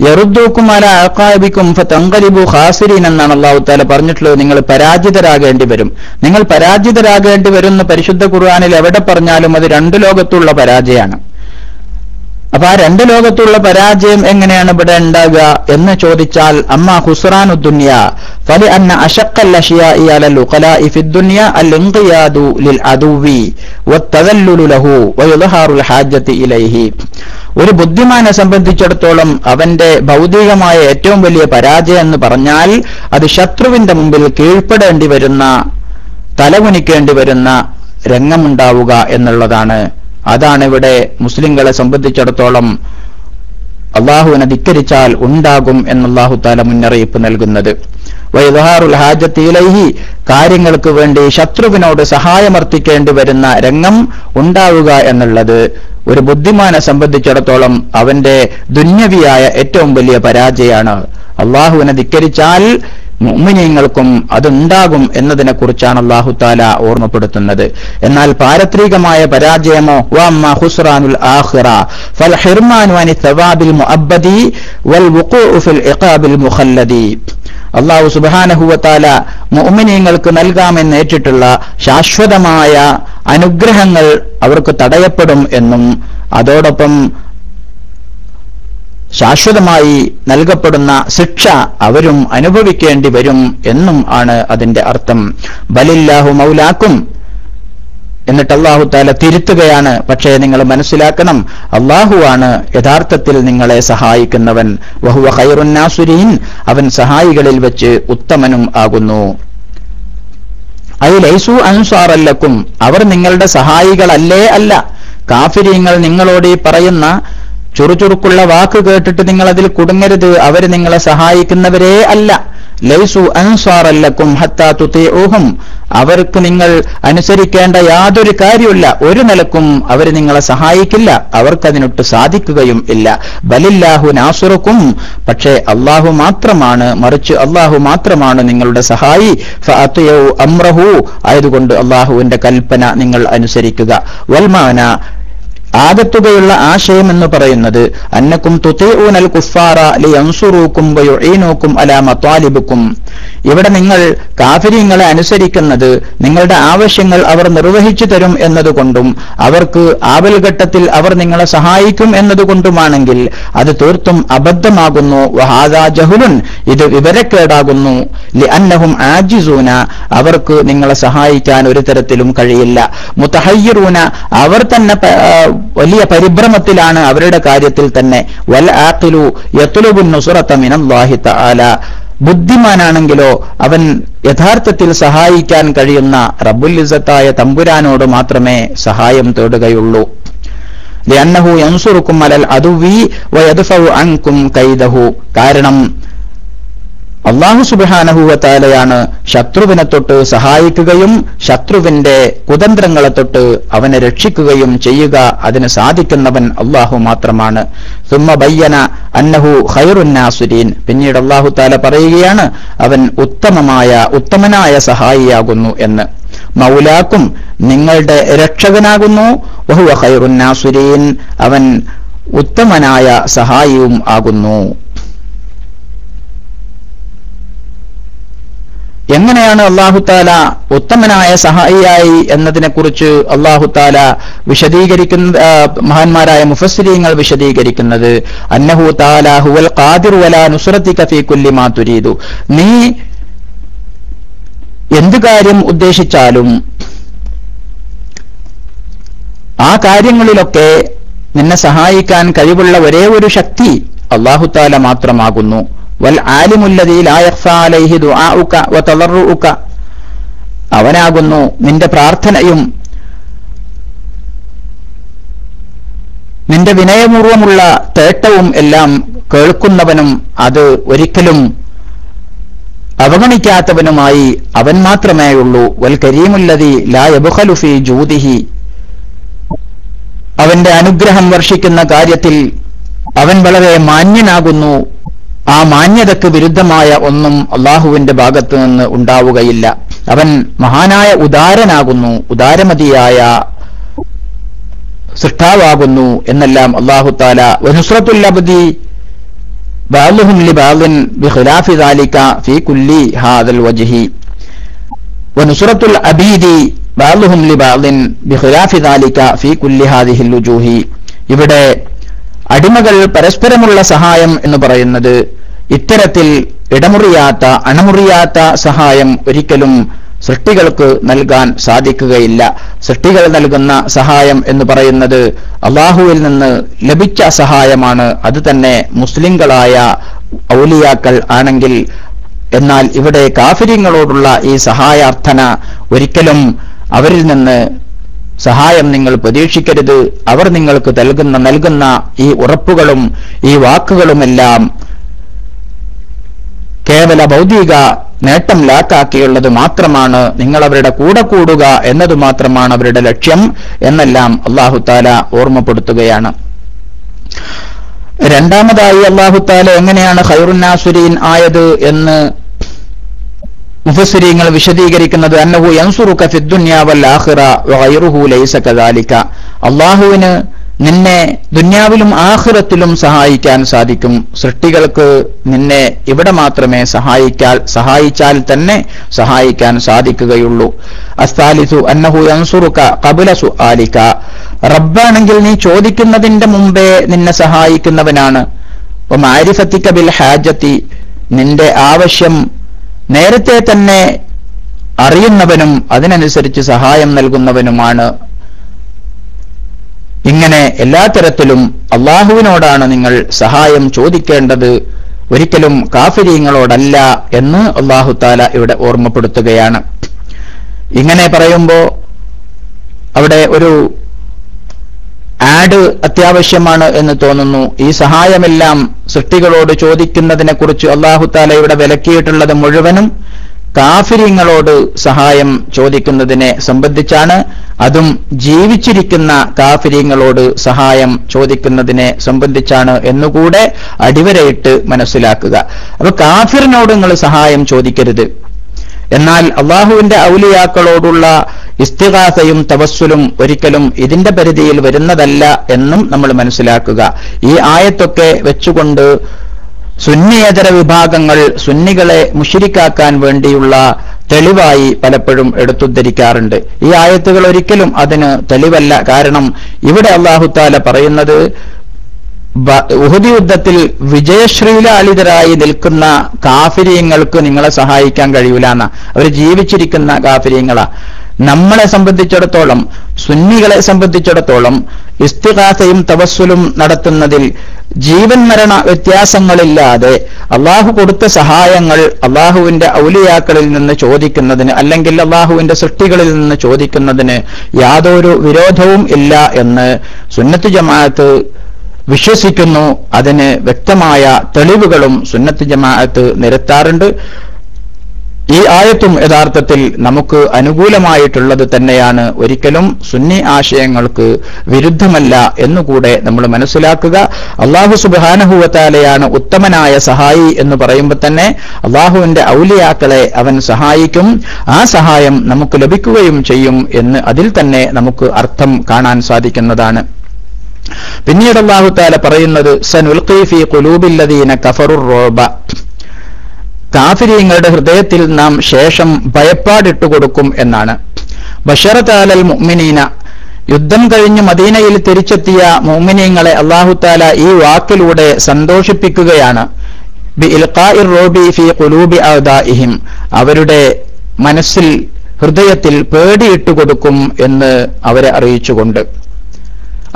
യറുദ്ദൂക്കും അല അഖാബിക്കും ഫതങ്കലിബു ഖാസിരീൻ എന്നാണ് അല്ലാഹു തആല പറഞ്ഞിട്ടുള്ളത്. നിങ്ങൾ പരാജിതരാകേണ്ടി വരും. നിങ്ങൾ പരാജിതരാകേണ്ടി വരുന്ന പരിശുദ്ധ ഖുർആനിൽ എവിടെ പറഞ്ഞാലും അത് രണ്ടു ലോകത്തുള്ള പരാജയമാണ്. അപ്പൊ ആ രണ്ട് ലോകത്തുള്ള പരാജയം എങ്ങനെയാണ് ഇവിടെ ഉണ്ടാകുക എന്ന് ചോദിച്ചാൽ അമ്മ ഹുസ്റാനു ഫലി അന്ന അഷക്കൽ ഒരു ബുദ്ധിമാനെ സംബന്ധിച്ചിടത്തോളം അവന്റെ ഭൗതികമായ ഏറ്റവും വലിയ പരാജയം എന്ന് പറഞ്ഞാൽ അത് ശത്രുവിന്റെ മുമ്പിൽ കീഴ്പ്പെടേണ്ടി വരുന്ന തലകുനിക്കേണ്ടി വരുന്ന രംഗമുണ്ടാവുക എന്നുള്ളതാണ്. അതാണ് ഇവിടെ മുസ്ലിങ്ങളെ സംബന്ധിച്ചിടത്തോളം അള്ളാഹുവിനെ ധിക്കരിച്ചാൽ ഉണ്ടാകും എന്നല്ലാഹു താല മുന്നറിയിപ്പ് നൽകുന്നത്. വൈദഹാറുൽ ഇലൈഹി കാര്യങ്ങൾക്ക് വേണ്ടി ശത്രുവിനോട് സഹായമർത്ഥിക്കേണ്ടി വരുന്ന രംഗം ഉണ്ടാവുക എന്നുള്ളത് ഒരു ബുദ്ധിമാനെ സംബന്ധിച്ചിടത്തോളം അവന്റെ ദുന്യവിയായ ഏറ്റവും വലിയ പരാജയമാണ്. അള്ളാഹുവിനെ ധിക്കരിച്ചാൽ മുഅ്മിനീങ്ങൾക്കും അതുണ്ടാകും എന്നതിനെക്കുറിച്ചാണ് അള്ളാഹു താല ഓർമ്മപ്പെടുത്തുന്നത്. എന്നാൽ പാരത്രികമായ പരാജയമോ വൽ ഫിൽ ഇഖാബിൽ മുഖല്ലദി. അള്ളാഹു സുബാനഹുവത്താല മുഅ്മിനീങ്ങൾക്ക് നൽകാമെന്ന് ഏറ്റിട്ടുള്ള ശാശ്വതമായ അനുഗ്രഹങ്ങൾ അവർക്ക് തടയപ്പെടും എന്നും അതോടൊപ്പം ശാശ്വതമായി നൽകപ്പെടുന്ന ശിക്ഷ അവരും അനുഭവിക്കേണ്ടി വരും എന്നും ആണ് അതിന്റെ അർത്ഥം. ബലില്ലാഹു മൗലാക്കും എന്നിട്ട് അള്ളാഹു താല തിരുത്തുകയാണ്. പക്ഷേ നിങ്ങൾ മനസ്സിലാക്കണം അള്ളാഹുവാണ് യഥാർത്ഥത്തിൽ നിങ്ങളെ സഹായിക്കുന്നവൻ. വഹുവ ഖൈറുന്നാസുരീൻ അവൻ സഹായികളിൽ വെച്ച് ഉത്തമനും ആകുന്നു. അതിലൈസു ലൈസു അൻസാറല്ലക്കും അവർ നിങ്ങളുടെ സഹായികളല്ലേ അല്ല. കാഫിര്യങ്ങൾ നിങ്ങളോട് ഈ പറയുന്ന ചുറുചുറുക്കുള്ള വാക്ക് കേട്ടിട്ട് നിങ്ങൾ അതിൽ കുടുങ്ങരുത്. അവർ നിങ്ങളെ സഹായിക്കുന്നവരേ അല്ല. ലൈസു അൻസാറല്ലക്കും ഹത്താ തുതീഉഹും അവർക്ക് നിങ്ങൾ അനുസരിക്കേണ്ട യാതൊരു കാര്യമില്ല ഒരു നിലക്കും അവർ നിങ്ങളെ സഹായിക്കില്ല. അവർക്കതിനൊട്ട് സാധിക്കുകയും ഇല്ല. ബലില്ലാഹു നാസുറുക്കും. പക്ഷേ അള്ളാഹു മാത്രമാണ് മറിച്ച് അള്ളാഹു മാത്രമാണ് നിങ്ങളുടെ സഹായി. അമ്രഹു ആയതുകൊണ്ട് അള്ളാഹുവിന്റെ കൽപ്പന നിങ്ങൾ അനുസരിക്കുക. വൽമാന ആകത്തുകയുള്ള ആശയം എന്ന് പറയുന്നത് അന്നക്കും തുതീഊനൽ കുഫാറ ലിയൻസുറൂക്കും വയുഈനൂക്കും അലാ ഇവിടെ നിങ്ങൾ കാഫര്യങ്ങളെ അനുസരിക്കുന്നത് നിങ്ങളുടെ ആവശ്യങ്ങൾ അവർ നിർവഹിച്ചു തരും എന്നതുകൊണ്ടും അവർക്ക് ആവൽഘട്ടത്തിൽ അവർ നിങ്ങളെ സഹായിക്കും എന്നതുകൊണ്ടുമാണെങ്കിൽ അത് തീർത്തും അബദ്ധമാകുന്നു. വഹാദാ ജഹുലുൻ ഇത് വിവരക്കേടാകുന്നു. ലി അന്നഹും ആജിസൂന അവർക്ക് നിങ്ങളെ സഹായിക്കാൻ ഒരു തരത്തിലും കഴിയില്ല. മുത്തഹയ്യറൂന അവർ തന്നെ വലിയ പരിഭ്രമത്തിലാണ് അവരുടെ കാര്യത്തിൽ തന്നെ. വൽ ആഖിലു മിനല്ലാഹി തആല. ബുദ്ധിമാനാണെങ്കിലോ അവൻ യഥാർത്ഥത്തിൽ സഹായിക്കാൻ കഴിയുന്ന റബ്ബുൽ ഇസ്സത്തായ തമ്പുരാനോട് മാത്രമേ സഹായം തേടുകയുള്ളൂ. ലിഅന്നഹു യൻസുറുക്കും അലൽ അദുവി വയദ്ഫഉ അൻകും കൈദഹു. കാരണം അള്ളാഹു സുബാനഹുവത്താലയാണ് ശത്രുവിനെ തൊട്ട് സഹായിക്കുകയും ശത്രുവിന്റെ കുതന്ത്രങ്ങളെ തൊട്ട് അവനെ രക്ഷിക്കുകയും ചെയ്യുക. അതിന് സാധിക്കുന്നവൻ അള്ളാഹു മാത്രമാണ്. ബയ്യന അന്നഹു ഹൈറുന്നാസുരീൻ പിന്നീട് അള്ളാഹു താല പറയുകയാണ് അവൻ ഉത്തമമായ ഉത്തമനായ സഹായിയാകുന്നു എന്ന്. മൗലാക്കും നിങ്ങളുടെ രക്ഷകനാകുന്നു. വഹുവ ഹൈറുന്നാസുരീൻ അവൻ ഉത്തമനായ സഹായിയും ആകുന്നു. എങ്ങനെയാണ് അള്ളാഹുത്താല ഉത്തമനായ സഹായിയായി എന്നതിനെക്കുറിച്ച് അള്ളാഹുത്താല വിശദീകരിക്കുന്ന മഹാന്മാരായ മുഫസ്സിരീങ്ങൾ വിശദീകരിക്കുന്നത്? അന്നഹു താല ഹുവൽ ഖാദിർ വല നുസ്രത്തിക കഫി കുല്ലി മാതുരീതു നീ എന്ത് കാര്യം ഉദ്ദേശിച്ചാലും ആ കാര്യങ്ങളിലൊക്കെ നിന്നെ സഹായിക്കാൻ കഴിവുള്ള ഒരേ ഒരു ശക്തി അള്ളാഹുത്താല മാത്രമാകുന്നു. അവനാകുന്നു നിന്റെ പ്രാർത്ഥനയും നിന്റെ വിനയപൂർവമുള്ള തേട്ടവും എല്ലാം കേൾക്കുന്നവനും അത് ഒരിക്കലും അവഗണിക്കാത്തവനുമായി അവൻ മാത്രമേ ഉള്ളൂ. വൽ കരീമുല്ലതി ലാ യബ്ഖലു ഫീ ജൂദിഹി. അവന്റെ അനുഗ്രഹം വർഷിക്കുന്ന കാര്യത്തിൽ അവൻ വളരെ മാന്യനാകുന്നു. ആ മാന്യതയ്ക്ക് വിരുദ്ധമായ ഒന്നും അള്ളാഹുവിന്റെ ഭാഗത്ത് നിന്ന് ഉണ്ടാവുകയില്ല. അവൻ മഹാനായ ഉദാരനാകുന്നു ഉദാരമതിയായ സൃഷ്ടാവാകുന്നു എന്നെല്ലാം അള്ളാഹു താല വനുസ്രത്തുല്ലബദി ബാലുഹും ലി ബാലിൻ ബിഖിലാഫി ദാലിക ഫീ കുല്ലി ഹാദൽ വജ്ഹി. വനുസ്രത്തുൽ അബീദി ബാലുഹും ലി ബാലിൻ ബിഖിലാഫി ദാലിക ഫീ കുല്ലി ഹാദിഹിൽ വുജൂഹി ഇവിടെ അടിമകൾ പരസ്പരമുള്ള സഹായം എന്ന് പറയുന്നത് ഇത്തരത്തിൽ ഇടമുറിയാത്ത അണമുറിയാത്ത സഹായം ഒരിക്കലും സൃഷ്ടികൾക്ക് നൽകാൻ സാധിക്കുകയില്ല. സൃഷ്ടികൾ നൽകുന്ന സഹായം എന്ന് പറയുന്നത് അള്ളാഹുവിൽ നിന്ന് ലഭിച്ച സഹായമാണ്. അത് തന്നെ മുസ്ലിങ്ങളായ ഔലിയാക്കൾ ആണെങ്കിൽ. എന്നാൽ ഇവിടെ കാഫര്യങ്ങളോടുള്ള ഈ സഹായാർത്ഥന ഒരിക്കലും അവരിൽ നിന്ന് സഹായം നിങ്ങൾ പ്രതീക്ഷിക്കരുത്. അവർ നിങ്ങൾക്ക് നൽകുന്ന നൽകുന്ന ഈ ഉറപ്പുകളും ഈ വാക്കുകളുമെല്ലാം കേവല ഭൗതിക നേട്ടം ലാക്കാക്കിയുള്ളത് മാത്രമാണ്. നിങ്ങൾ അവരുടെ കൂടെ കൂടുക എന്നത് മാത്രമാണ് അവരുടെ ലക്ഷ്യം എന്നെല്ലാം അള്ളാഹു താല ഓർമ്മപ്പെടുത്തുകയാണ്. രണ്ടാമതായി അള്ളാഹുത്താല എങ്ങനെയാണ് ഖൈറുന്നാസുരീൻ ആയത് എന്ന് മുഫസ്സിരീങ്ങൾ വിശദീകരിക്കുന്നത് അന്നഹു യൻസുറുക ഫിദ്ദുന്യാ വൽ ആഖിറ വഗൈറുഹു ലൈസ കദാലിക. അള്ളാഹുവിന് നിന്നെ ദുന്യാവിലും ആഖിറത്തിലും സഹായിക്കാൻ സാധിക്കും. സൃഷ്ടികൾക്ക് നിന്നെ ഇവിടെ മാത്രമേ സഹായിക്കാൻ സഹായിച്ചാൽ തന്നെ സഹായിക്കാൻ സാധിക്കുകയുള്ളൂ. അസ്താലിസു അന്നഹു യൻസുറുക കബുല സുആലിക. റബ്ബാണെങ്കിൽ നീ ചോദിക്കുന്നതിന്റെ മുമ്പേ നിന്നെ സഹായിക്കുന്നവനാണ്. മാരിഫത്തിക്ക ബിൽ ഹാജത്തി. നിന്റെ ആവശ്യം നേരത്തെ തന്നെ അറിയുന്നവനും അതിനനുസരിച്ച് സഹായം നൽകുന്നവനുമാണ്. ഇങ്ങനെ എല്ലാ തരത്തിലും അള്ളാഹുവിനോടാണ് നിങ്ങൾ സഹായം ചോദിക്കേണ്ടത്. ഒരിക്കലും കാഫര്യങ്ങളോടല്ല എന്ന് അള്ളാഹു താല ഇവിടെ ഓർമ്മപ്പെടുത്തുകയാണ്. ഇങ്ങനെ പറയുമ്പോ അവിടെ ഒരു ആഡ് അത്യാവശ്യമാണ് എന്ന് തോന്നുന്നു. ഈ സഹായമെല്ലാം സൃഷ്ടികളോട് ചോദിക്കുന്നതിനെ കുറിച്ച് അള്ളാഹുത്താല ഇവിടെ വിലക്കിയിട്ടുള്ളത് മുഴുവനും കാഫിര്യങ്ങളോട് സഹായം ചോദിക്കുന്നതിനെ സംബന്ധിച്ചാണ്. അതും ജീവിച്ചിരിക്കുന്ന കാഫിര്യങ്ങളോട് സഹായം ചോദിക്കുന്നതിനെ സംബന്ധിച്ചാണ് എന്നുകൂടെ അടിവരയിട്ട് മനസ്സിലാക്കുക. അപ്പൊ കാഫിറിനോട് നിങ്ങൾ സഹായം ചോദിക്കരുത്. എന്നാൽ അള്ളാഹുവിന്റെ ഔലിയാക്കളോടുള്ള ഇസ്തിഹാസയും തവസ്സുലും ഒരിക്കലും ഇതിന്റെ പരിധിയിൽ വരുന്നതല്ല എന്നും നമ്മൾ മനസ്സിലാക്കുക. ഈ ആയത്തൊക്കെ വെച്ചുകൊണ്ട് സുന്നിയേതര വിഭാഗങ്ങൾ സുന്നികളെ മുഷിരിക്കാക്കാൻ വേണ്ടിയുള്ള തെളിവായി പലപ്പോഴും എടുത്തുദ്ധരിക്കാറുണ്ട്. ഈ ആയത്തുകൾ ഒരിക്കലും അതിന് തെളിവല്ല. കാരണം ഇവിടെ അള്ളാഹുത്താല പറയുന്നത് ഉഹദി യുദ്ധത്തിൽ വിജയശ്രീലാളിതരായി നിൽക്കുന്ന കാഫിര്യങ്ങൾക്ക് നിങ്ങളെ സഹായിക്കാൻ കഴിയൂല എന്ന. അവർ ജീവിച്ചിരിക്കുന്ന കാഫിര്യങ്ങളാ. നമ്മളെ സംബന്ധിച്ചിടത്തോളം സുന്നികളെ സംബന്ധിച്ചിടത്തോളം ഇസ്തിഹാസയും തവസ്സുലും നടത്തുന്നതിൽ ജീവൻ മരണ വ്യത്യാസങ്ങളില്ലാതെ അള്ളാഹു കൊടുത്ത സഹായങ്ങൾ അള്ളാഹുവിന്റെ ഔലിയാക്കളിൽ നിന്ന് ചോദിക്കുന്നതിന് അല്ലെങ്കിൽ അള്ളാഹുവിന്റെ സൃഷ്ടികളിൽ നിന്ന് ചോദിക്കുന്നതിന് യാതൊരു വിരോധവും ഇല്ല എന്ന് സുന്നത്ത് ജമാഅത്ത് വിശ്വസിക്കുന്നു. അതിന് വ്യക്തമായ തെളിവുകളും സുന്നത്ത് ജമാഅത്ത് നിരത്താറുണ്ട്. ഈ ആയത്തും യഥാർത്ഥത്തിൽ നമുക്ക് അനുകൂലമായിട്ടുള്ളത് തന്നെയാണ്. ഒരിക്കലും സുന്നി ആശയങ്ങൾക്ക് വിരുദ്ധമല്ല എന്നുകൂടെ നമ്മൾ മനസ്സിലാക്കുക. അള്ളാഹു സുബാനഹുവത്താലയാണ് ഉത്തമനായ സഹായി എന്ന് പറയുമ്പോൾ തന്നെ അള്ളാഹുവിന്റെ ഔലിയാക്കളെ അവൻ സഹായിക്കും. ആ സഹായം നമുക്ക് ലഭിക്കുകയും ചെയ്യും എന്ന് അതിൽ തന്നെ നമുക്ക് അർത്ഥം കാണാൻ സാധിക്കുന്നതാണ്. പിന്നീട് അള്ളാഹു താല പറയുന്നത് കുലൂബില്ലദീന കഫറുർ ഹൃദയത്തിൽ നാം ശേഷം ഭയപ്പാടിട്ടു കൊടുക്കും എന്നാണ്. ബഷറത്താലൽ മുഅ്മിനീന യുദ്ധം കഴിഞ്ഞ് മദീനയിൽ തിരിച്ചെത്തിയ മുഅ്മിനീങ്ങളെ അള്ളാഹു താല ഈ വാക്കിലൂടെ സന്തോഷിപ്പിക്കുകയാണ്. അവരുടെ മനസ്സിൽ ഹൃദയത്തിൽ പേടിയിട്ടു കൊടുക്കും എന്ന് അവരെ അറിയിച്ചുകൊണ്ട്.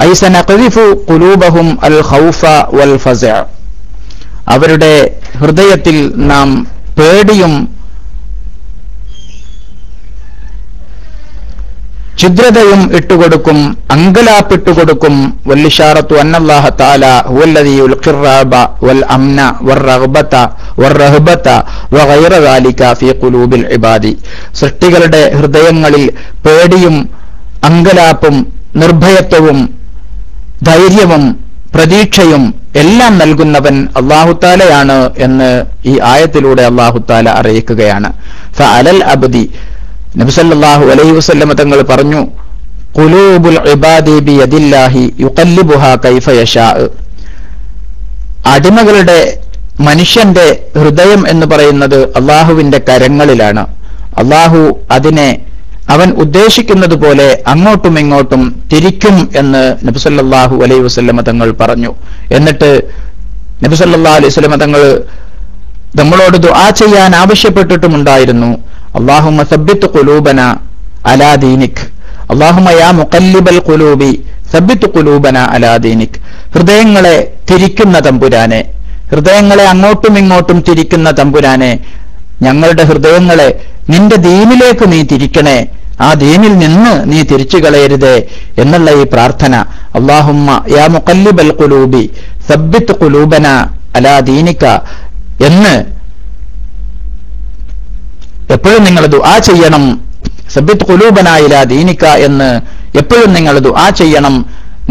ഐസനഖദിഫു ഖുലൂബഹും അൽ ഖൗഫ വൽ ഫസ അവരുടെ ഹൃദയത്തിൽ നാം പേടിയും ഛിദ്രതയും ഇട്ടുകൊടുക്കും അങ്കലാപ്പിട്ടുകൊടുക്കും. വല്ലിഷാറത്തു അന്നല്ലാഹ താല ഹുവല്ലദീ ഉൽഖിറാബ വൽ അംന വർ വറഹബത വഗൈറ ദാലിക ഫീ ഖുലൂബിൽ ഇബാദി. സൃഷ്ടികളുടെ ഹൃദയങ്ങളിൽ പേടിയും അങ്കലാപ്പും നിർഭയത്വവും ധൈര്യവും പ്രതീക്ഷയും എല്ലാം നൽകുന്നവൻ അള്ളാഹുത്താലയാണ് എന്ന് ഈ ആയത്തിലൂടെ അള്ളാഹുത്താല അറിയിക്കുകയാണ്. അലൽ അബദി. നബിസല്ലാഹു അലൈഹി വസല്ലമ തങ്ങൾ പറഞ്ഞു കുലൂബുൽ അടിമകളുടെ മനുഷ്യന്റെ ഹൃദയം എന്ന് പറയുന്നത് അള്ളാഹുവിന്റെ കരങ്ങളിലാണ്. അള്ളാഹു അതിനെ അവൻ ഉദ്ദേശിക്കുന്നത് പോലെ അങ്ങോട്ടും ഇങ്ങോട്ടും തിരിക്കും എന്ന് നബിസല്ലാഹു അലൈഹി വസ്ലമ തങ്ങൾ പറഞ്ഞു. എന്നിട്ട് നബിസല്ലാ അലൈഹി സ്വലമ തങ്ങൾ നമ്മളോട് ദുആ ചെയ്യാൻ ആവശ്യപ്പെട്ടിട്ടുമുണ്ടായിരുന്നു. അള്ളാഹുമ സബ്ബിത്ത് കുലൂബന അലാ ദീനിക്. മുക്കല്ലിബൽ കുലൂബി സബ്ബിത്ത് കുലൂബന അലാ ദീനിക്. ഹൃദയങ്ങളെ തിരിക്കുന്ന തമ്പുരാനെ ഹൃദയങ്ങളെ അങ്ങോട്ടും ഇങ്ങോട്ടും തിരിക്കുന്ന തമ്പുരാനെ ഞങ്ങളുടെ ഹൃദയങ്ങളെ നിന്റെ ദീനിലേക്ക് നീ തിരിക്കണേ ആ ദീനിൽ നിന്ന് നീ തിരിച്ചു കളയരുതേ എന്നുള്ള ഈ പ്രാർത്ഥന. അള്ളാഹുമ്മ യാ സബ്ബിത്ത് കുലൂബന അലാ ദീനിക്ക എന്ന് എപ്പോഴും നിങ്ങൾ ദുആ ചെയ്യണം. സബ്ബിത്ത് കുലൂബന ഇലാ ദീനിക്ക എന്ന് എപ്പോഴും നിങ്ങൾ ദുആ ചെയ്യണം.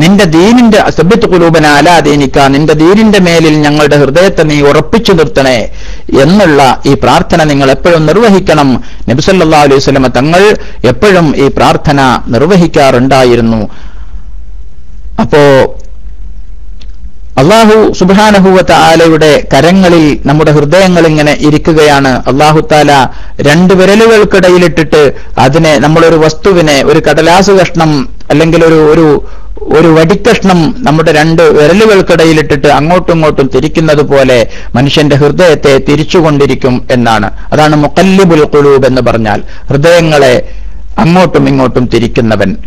നിന്റെ ദീനിന്റെ സബ്ബിത്ത് കുലൂബന അലാ ദീനിക്ക നിന്റെ ദീനിന്റെ മേലിൽ ഞങ്ങളുടെ ഹൃദയത്തെ നീ ഉറപ്പിച്ചു നിർത്തണേ എന്നുള്ള ഈ പ്രാർത്ഥന നിങ്ങൾ എപ്പോഴും നിർവഹിക്കണം. നബിസല്ലാ അലൈഹി സ്വലമ തങ്ങൾ എപ്പോഴും ഈ പ്രാർത്ഥന നിർവഹിക്കാറുണ്ടായിരുന്നു. അപ്പോ അള്ളാഹു സുബാനഹുവത്ത ആലയുടെ കരങ്ങളിൽ നമ്മുടെ ഹൃദയങ്ങൾ ഇങ്ങനെ ഇരിക്കുകയാണ്. അള്ളാഹു താല രണ്ട് വിരലുകൾക്കിടയിലിട്ടിട്ട് അതിനെ നമ്മളൊരു വസ്തുവിനെ ഒരു കടലാസ് കഷ്ണം അല്ലെങ്കിൽ ഒരു ഒരു ഒരു വടിക്കഷ്ണം നമ്മുടെ രണ്ട് വിരലുകൾക്കിടയിലിട്ടിട്ട് അങ്ങോട്ടും ഇങ്ങോട്ടും തിരിക്കുന്നത് പോലെ മനുഷ്യന്റെ ഹൃദയത്തെ തിരിച്ചുകൊണ്ടിരിക്കും എന്നാണ്. അതാണ് മുക്കല്ലിബുൽ കുലൂബ് എന്ന് പറഞ്ഞാൽ ഹൃദയങ്ങളെ അങ്ങോട്ടും ഇങ്ങോട്ടും തിരിക്കുന്നവൻ.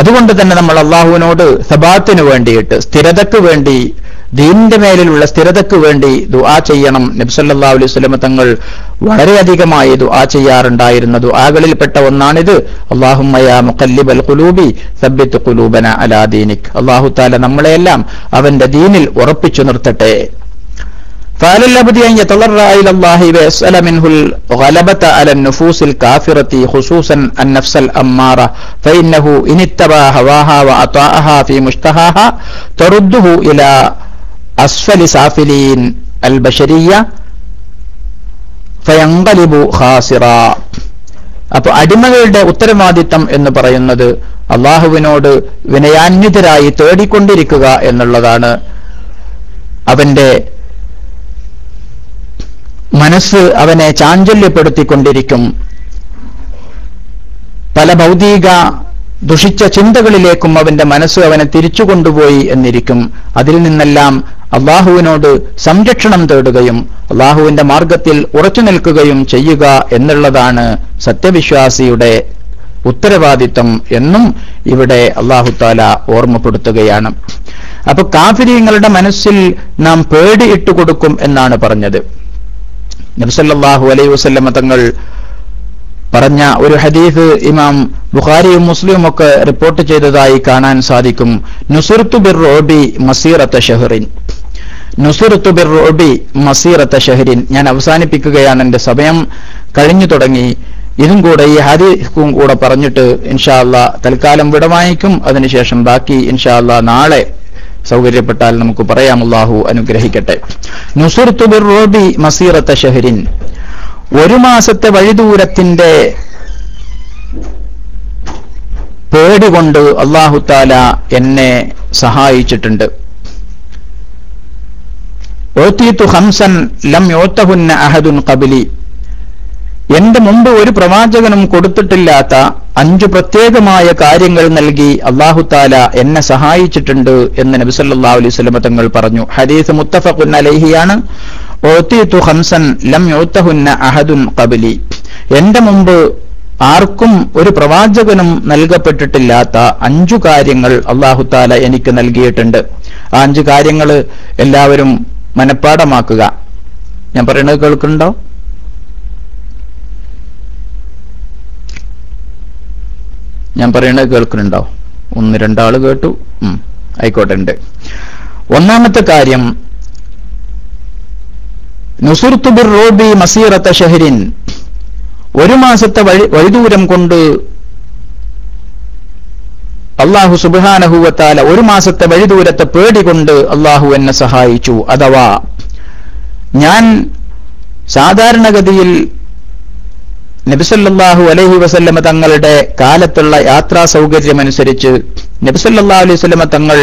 അതുകൊണ്ട് തന്നെ നമ്മൾ അള്ളാഹുവിനോട് സബാത്തിന് വേണ്ടിയിട്ട് സ്ഥിരതയ്ക്ക് വേണ്ടി ദീനിന്റെ മേലിലുള്ള സ്ഥിരതയ്ക്ക് വേണ്ടി ദുആ ചെയ്യണം. നബ്സല്ലാ അലൈഹി സ്വലമ തങ്ങൾ വളരെയധികമായി ദുആ ചെയ്യാറുണ്ടായിരുന്ന ദുആകളിൽപ്പെട്ട ഒന്നാണിത്. അള്ളാഹുമ്മയ മുഖല്ലിബൽ ഖുലൂബി സബ്ബിത്ത് ഖുലൂബന അലാ ദീനിക്. അള്ളാഹു താല നമ്മളെയെല്ലാം അവന്റെ ദീനിൽ ഉറപ്പിച്ചു നിർത്തട്ടെ. فعلى العبد أن يتضرع إلى الله ويسأل منه الغلبة على النفوس الكافرة خصوصا النفس الأمارة فإنه إن اتبع هواها وأطاعها في مشتهاها ترده إلى أسفل سافلين البشرية ഫയങ്കലിബു ഖാസിറ അപ്പൊ അടിമകളുടെ ഉത്തരവാദിത്തം എന്ന് പറയുന്നത് അള്ളാഹുവിനോട് വിനയാന്വിതരായി തേടിക്കൊണ്ടിരിക്കുക എന്നുള്ളതാണ് അവന്റെ മനസ്സ് അവനെ ചാഞ്ചല്യപ്പെടുത്തിക്കൊണ്ടിരിക്കും. പല ഭൗതിക ദുഷിച്ച ചിന്തകളിലേക്കും അവന്റെ മനസ്സ് അവനെ തിരിച്ചു കൊണ്ടുപോയി എന്നിരിക്കും. അതിൽ നിന്നെല്ലാം അള്ളാഹുവിനോട് സംരക്ഷണം തേടുകയും അള്ളാഹുവിന്റെ മാർഗത്തിൽ ഉറച്ചു നിൽക്കുകയും ചെയ്യുക എന്നുള്ളതാണ് സത്യവിശ്വാസിയുടെ ഉത്തരവാദിത്വം എന്നും ഇവിടെ അള്ളാഹുത്താല ഓർമ്മപ്പെടുത്തുകയാണ്. അപ്പൊ കാഫിര്യങ്ങളുടെ മനസ്സിൽ നാം പേടി ഇട്ടുകൊടുക്കും എന്നാണ് പറഞ്ഞത്. നബ്സല്ലാഹു അലൈ വസ്ല്ലമ തങ്ങൾ പറഞ്ഞ ഒരു ഹദീഫ് ഇമാം ബുഖാരിയും മുസ്ലിമും ഒക്കെ റിപ്പോർട്ട് ചെയ്തതായി കാണാൻ സാധിക്കും. നുസുർത്ത് ബിർ റോബി മസീറത്ത ഷഹറിൻ. നുസുർത്ത് ബിർ റോബി മസീറത്ത ഷഹരിൻ ഞാൻ അവസാനിപ്പിക്കുകയാണ് എന്റെ സമയം കഴിഞ്ഞു തുടങ്ങി. ഇതും കൂടെ ഈ ഹദീഫും കൂടെ പറഞ്ഞിട്ട് ഇൻഷാല്ല തൽക്കാലം വിടവാങ്ങിക്കും. അതിനുശേഷം ബാക്കി ഇൻഷാല്ല നാളെ സൗകര്യപ്പെട്ടാൽ നമുക്ക് പറയാം അള്ളാഹു അനുഗ്രഹിക്കട്ടെ. നുസുർത്ത് ബിർ റോബി മസീറത്ത ഷഹരിൻ. ഒരു മാസത്തെ വഴിദൂരത്തിന്റെ പേടി കൊണ്ട് അള്ളാഹുത്താല എന്നെ സഹായിച്ചിട്ടുണ്ട്. ഓത്തീത്തു ഹംസൻ ലം യോത്തഹുന്ന അഹദുൻ കബിലി എന്റെ മുമ്പ് ഒരു പ്രവാചകനും കൊടുത്തിട്ടില്ലാത്ത അഞ്ചു പ്രത്യേകമായ കാര്യങ്ങൾ നൽകി അള്ളാഹുത്താല എന്നെ സഹായിച്ചിട്ടുണ്ട് എന്ന് നബി നബിസല്ലാ അലൈഹി സ്വലമ തങ്ങൾ പറഞ്ഞു. ഹരീസ് മുത്തഫഖുൻ അലഹിയാണ്. ഹംസൻ ലം കബിലി എന്റെ മുമ്പ് ആർക്കും ഒരു പ്രവാചകനും നൽകപ്പെട്ടിട്ടില്ലാത്ത അഞ്ചു കാര്യങ്ങൾ അള്ളാഹുത്താല എനിക്ക് നൽകിയിട്ടുണ്ട്. ആ അഞ്ചു കാര്യങ്ങൾ എല്ലാവരും മനഃപ്പാടമാക്കുക ഞാൻ പറയുന്നത് കേൾക്കുന്നുണ്ടോ? ഞാൻ പറയുന്നത് കേൾക്കുന്നുണ്ടോ ഒന്ന് രണ്ടാൾ കേട്ടു. ആയിക്കോട്ടെ. ഉണ്ട് ഒന്നാമത്തെ കാര്യം നുസുർത്തുബിർ റോബി മസീറത്ത ഷെഹരിൻ ഒരു മാസത്തെ വഴി വഴിദൂരം കൊണ്ട് അള്ളാഹു സുബാനഹുവത്താല ഒരു മാസത്തെ വഴിദൂരത്തെ പേടി കൊണ്ട് അള്ളാഹു എന്നെ സഹായിച്ചു. അഥവാ ഞാൻ സാധാരണഗതിയിൽ നബിസല്ലാഹു അലഹി വസല്ലമ തങ്ങളുടെ കാലത്തുള്ള യാത്രാ സൗകര്യമനുസരിച്ച് നബിസല്ലാഹു അലൈഹി വസല്ലമ തങ്ങൾ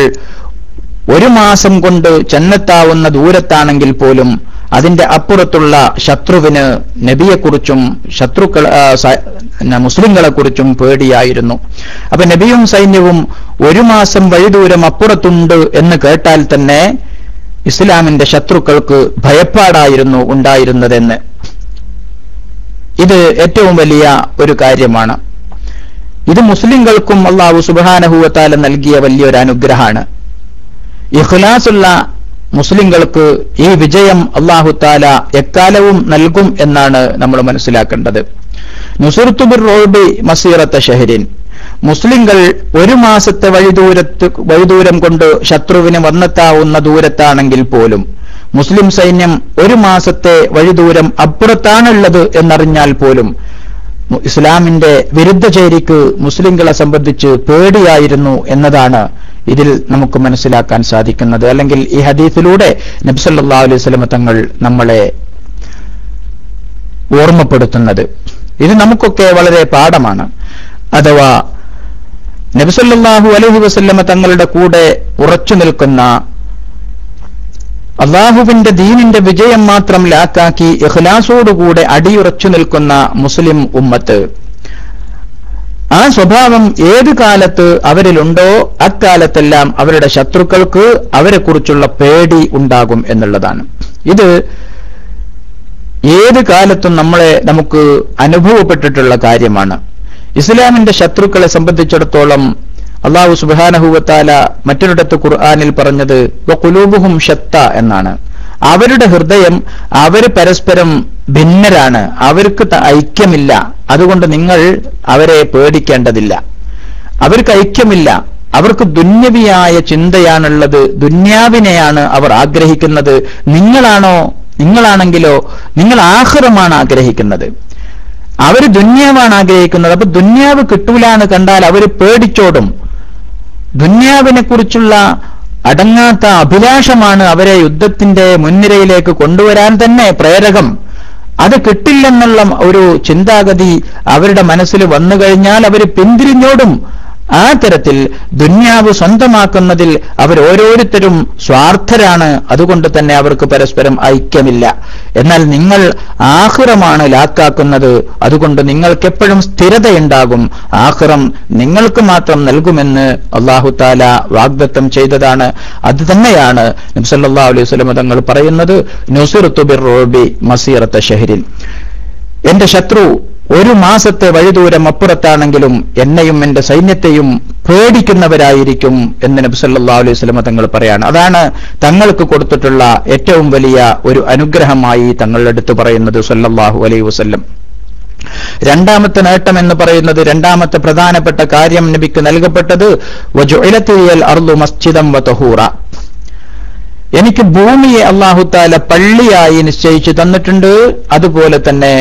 ഒരു മാസം കൊണ്ട് ചെന്നെത്താവുന്ന ദൂരത്താണെങ്കിൽ പോലും അതിന്റെ അപ്പുറത്തുള്ള ശത്രുവിന് നബിയെക്കുറിച്ചും ശത്രുക്കൾ മുസ്ലിങ്ങളെക്കുറിച്ചും പേടിയായിരുന്നു. അപ്പൊ നബിയും സൈന്യവും ഒരു മാസം വഴിദൂരം അപ്പുറത്തുണ്ട് എന്ന് കേട്ടാൽ തന്നെ ഇസ്ലാമിന്റെ ശത്രുക്കൾക്ക് ഭയപ്പാടായിരുന്നു ഉണ്ടായിരുന്നതെന്ന്. ഇത് ഏറ്റവും വലിയ ഒരു കാര്യമാണ്. ഇത് മുസ്ലിങ്ങൾക്കും അള്ളാഹു സുബാനഹുവത്താല നൽകിയ വലിയൊരു അനുഗ്രഹമാണ് ഇഖ്ലാസുള്ള മുസ്ലിങ്ങൾക്ക് ഈ വിജയം അള്ളാഹു താല എക്കാലവും നൽകും എന്നാണ് നമ്മൾ മനസ്സിലാക്കേണ്ടത്. നുസുർത്തുബിർ റോബി മസീറത്ത ഷഹരിൻ. മുസ്ലിങ്ങൾ ഒരു മാസത്തെ വഴിദൂരത്ത് വഴിദൂരം കൊണ്ട് ശത്രുവിന് വന്നെത്താവുന്ന ദൂരത്താണെങ്കിൽ പോലും മുസ്ലിം സൈന്യം ഒരു മാസത്തെ വഴിദൂരം അപ്പുറത്താണുള്ളത് എന്നറിഞ്ഞാൽ പോലും ഇസ്ലാമിന്റെ ഇസ്ലാമിന്റെ വിരുദ്ധചേരിക്ക് മുസ്ലിങ്ങളെ സംബന്ധിച്ച് പേടിയായിരുന്നു എന്നതാണ് ഇതിൽ നമുക്ക് മനസ്സിലാക്കാൻ സാധിക്കുന്നത്. അല്ലെങ്കിൽ ഈ ഹദീസിലൂടെ നബ്സല്ലാ അലൈഹി സ്വലമ തങ്ങൾ നമ്മളെ ഓർമ്മപ്പെടുത്തുന്നത്. ഇത് നമുക്കൊക്കെ വളരെ പാഠമാണ്. അഥവാ നബിസല്ലാഹു അലഹി വസല്ലമ തങ്ങളുടെ കൂടെ ഉറച്ചു നിൽക്കുന്ന അള്ളാഹുവിന്റെ ദീനിന്റെ വിജയം മാത്രം ലാക്കാക്കി ഇഖ്ലാസോടുകൂടെ അടിയുറച്ചു നിൽക്കുന്ന മുസ്ലിം ഉമ്മത്ത്. ആ സ്വഭാവം ഏത് കാലത്ത് അവരിലുണ്ടോ അക്കാലത്തെല്ലാം അവരുടെ ശത്രുക്കൾക്ക് അവരെക്കുറിച്ചുള്ള പേടി ഉണ്ടാകും എന്നുള്ളതാണ്. ഇത് ഏത് കാലത്തും നമ്മളെ നമുക്ക് അനുഭവപ്പെട്ടിട്ടുള്ള കാര്യമാണ്. ഇസ്ലാമിന്റെ ശത്രുക്കളെ സംബന്ധിച്ചിടത്തോളം അള്ളാഹു സുബാനഹുവത്താല മറ്റൊരിടത്ത് ഖുർആാനിൽ പറഞ്ഞത് കുലൂബുഹും ഷത്ത എന്നാണ്. അവരുടെ ഹൃദയം അവർ പരസ്പരം ഭിന്നരാണ് അവർക്ക് ഐക്യമില്ല. അതുകൊണ്ട് നിങ്ങൾ അവരെ പേടിക്കേണ്ടതില്ല. അവർക്ക് ഐക്യമില്ല. അവർക്ക് ദുന്യവിയായ ചിന്തയാണുള്ളത്. ദുന്യാവിനെയാണ് അവർ ആഗ്രഹിക്കുന്നത്. നിങ്ങളാണോ നിങ്ങളാണെങ്കിലോ നിങ്ങൾ ആഹ്റമാണ് ആഗ്രഹിക്കുന്നത്. അവർ ദുന്യാവാണ് ആഗ്രഹിക്കുന്നത്. അപ്പൊ ദുന്യാവ് കിട്ടൂല എന്ന് കണ്ടാൽ അവർ പേടിച്ചോടും. ദുന്യാവിനെ കുറിച്ചുള്ള അടങ്ങാത്ത അഭിലാഷമാണ് അവരെ യുദ്ധത്തിന്റെ മുൻനിരയിലേക്ക് കൊണ്ടുവരാൻ തന്നെ പ്രേരകം. അത് കിട്ടില്ലെന്നുള്ള ഒരു ചിന്താഗതി അവരുടെ മനസ്സിൽ വന്നു കഴിഞ്ഞാൽ അവർ പിന്തിരിഞ്ഞോടും. ആ തരത്തിൽ ദുന്യാവ് സ്വന്തമാക്കുന്നതിൽ അവർ ഓരോരുത്തരും സ്വാർത്ഥരാണ്. അതുകൊണ്ട് തന്നെ അവർക്ക് പരസ്പരം ഐക്യമില്ല. എന്നാൽ നിങ്ങൾ ആഹുറമാണ് ലാക്കാക്കുന്നത്. അതുകൊണ്ട് നിങ്ങൾക്കെപ്പോഴും സ്ഥിരതയുണ്ടാകും. ആഹുറം നിങ്ങൾക്ക് മാത്രം നൽകുമെന്ന് അള്ളാഹു താല വാഗ്ദത്തം ചെയ്തതാണ്. അത് തന്നെയാണ് നബ്സല്ലാ അലൈഹി സ്വലം തങ്ങൾ പറയുന്നത് നുസുറുത്തുബിർ റോബി മസീറത്ത് ഷഹരിൽ എന്റെ ശത്രു ഒരു മാസത്തെ വഴിദൂരം അപ്പുറത്താണെങ്കിലും എന്നെയും എന്റെ സൈന്യത്തെയും പേടിക്കുന്നവരായിരിക്കും എന്ന് നബി സല്ലല്ലാഹു അലൈഹി സ്വലമ തങ്ങൾ പറയാണ്. അതാണ് തങ്ങൾക്ക് കൊടുത്തിട്ടുള്ള ഏറ്റവും വലിയ ഒരു അനുഗ്രഹമായി തങ്ങൾ എടുത്തു പറയുന്നത് സല്ലല്ലാഹു അലൈഹി വസല്ലം. രണ്ടാമത്തെ നേട്ടം എന്ന് പറയുന്നത് രണ്ടാമത്തെ പ്രധാനപ്പെട്ട കാര്യം നബിക്ക് നൽകപ്പെട്ടത് അർദു മസ്ജിദം വതഹൂറ എനിക്ക് ഭൂമിയെ അള്ളാഹുത്താല പള്ളിയായി നിശ്ചയിച്ചു തന്നിട്ടുണ്ട്. അതുപോലെ തന്നെ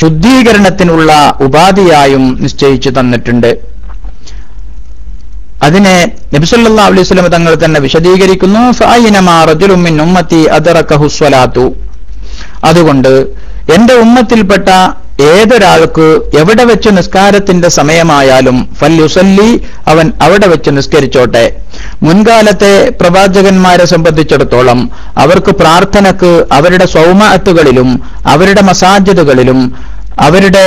ശുദ്ധീകരണത്തിനുള്ള ഉപാധിയായും നിശ്ചയിച്ചു തന്നിട്ടുണ്ട്. അതിനെ നബിസല്ലാ അലൈഹി സ്വലം തങ്ങൾ തന്നെ വിശദീകരിക്കുന്നു. ഫായിനമാ റജുലുൻ മിൻ ഉമ്മത്തി അതറക്കഹുസ്വലാത്തു അതുകൊണ്ട് എന്റെ ഉമ്മത്തിൽപ്പെട്ട ഏതൊരാൾക്ക് എവിടെ വെച്ച് നിസ്കാരത്തിന്റെ സമയമായാലും ഫല്യുസല്ലി അവൻ അവിടെ വെച്ച് നിസ്കരിച്ചോട്ടെ. മുൻകാലത്തെ പ്രവാചകന്മാരെ സംബന്ധിച്ചിടത്തോളം അവർക്ക് പ്രാർത്ഥനക്ക് അവരുടെ സൗമാത്തുകളിലും അവരുടെ മസാജിദുകളിലും അവരുടെ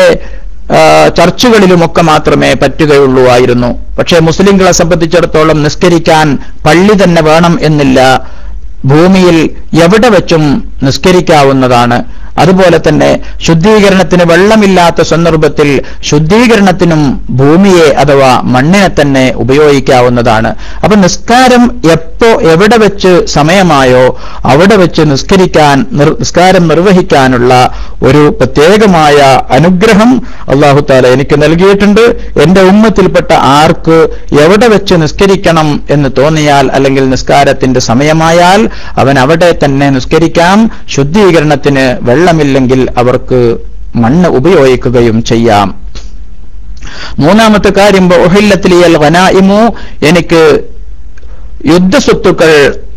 ചർച്ചുകളിലുമൊക്കെ മാത്രമേ പറ്റുകയുള്ളൂ ആയിരുന്നു. പക്ഷേ മുസ്ലിങ്ങളെ സംബന്ധിച്ചിടത്തോളം നിസ്കരിക്കാൻ പള്ളി തന്നെ വേണം എന്നില്ല. ഭൂമിയിൽ എവിടെ വെച്ചും നിസ്കരിക്കാവുന്നതാണ്. അതുപോലെ തന്നെ ശുദ്ധീകരണത്തിന് വെള്ളമില്ലാത്ത സന്ദർഭത്തിൽ ശുദ്ധീകരണത്തിനും ഭൂമിയെ അഥവാ മണ്ണിനെ തന്നെ ഉപയോഗിക്കാവുന്നതാണ്. അപ്പൊ നിസ്കാരം എപ്പോ എവിടെ വെച്ച് സമയമായോ അവിടെ വെച്ച് നിസ്കരിക്കാൻ നിസ്കാരം നിർവഹിക്കാനുള്ള ഒരു പ്രത്യേകമായ അനുഗ്രഹം അള്ളാഹു താല എനിക്ക് നൽകിയിട്ടുണ്ട്. എന്റെ ഉമ്മത്തിൽപ്പെട്ട ആർക്ക് എവിടെ വെച്ച് നിസ്കരിക്കണം എന്ന് തോന്നിയാൽ അല്ലെങ്കിൽ നിസ്കാരത്തിന്റെ സമയമായാൽ അവൻ അവിടെ തന്നെ നിസ്കരിക്കാം. ശുദ്ധീകരണത്തിന് വെള്ളമില്ലെങ്കിൽ അവർക്ക് മണ്ണ് ഉപയോഗിക്കുകയും ചെയ്യാം. മൂന്നാമത്തെ കാര്യം ഒഹില്ലത്തിലിയൽ വനായിമു എനിക്ക് യുദ്ധസ്വത്തുക്കൾ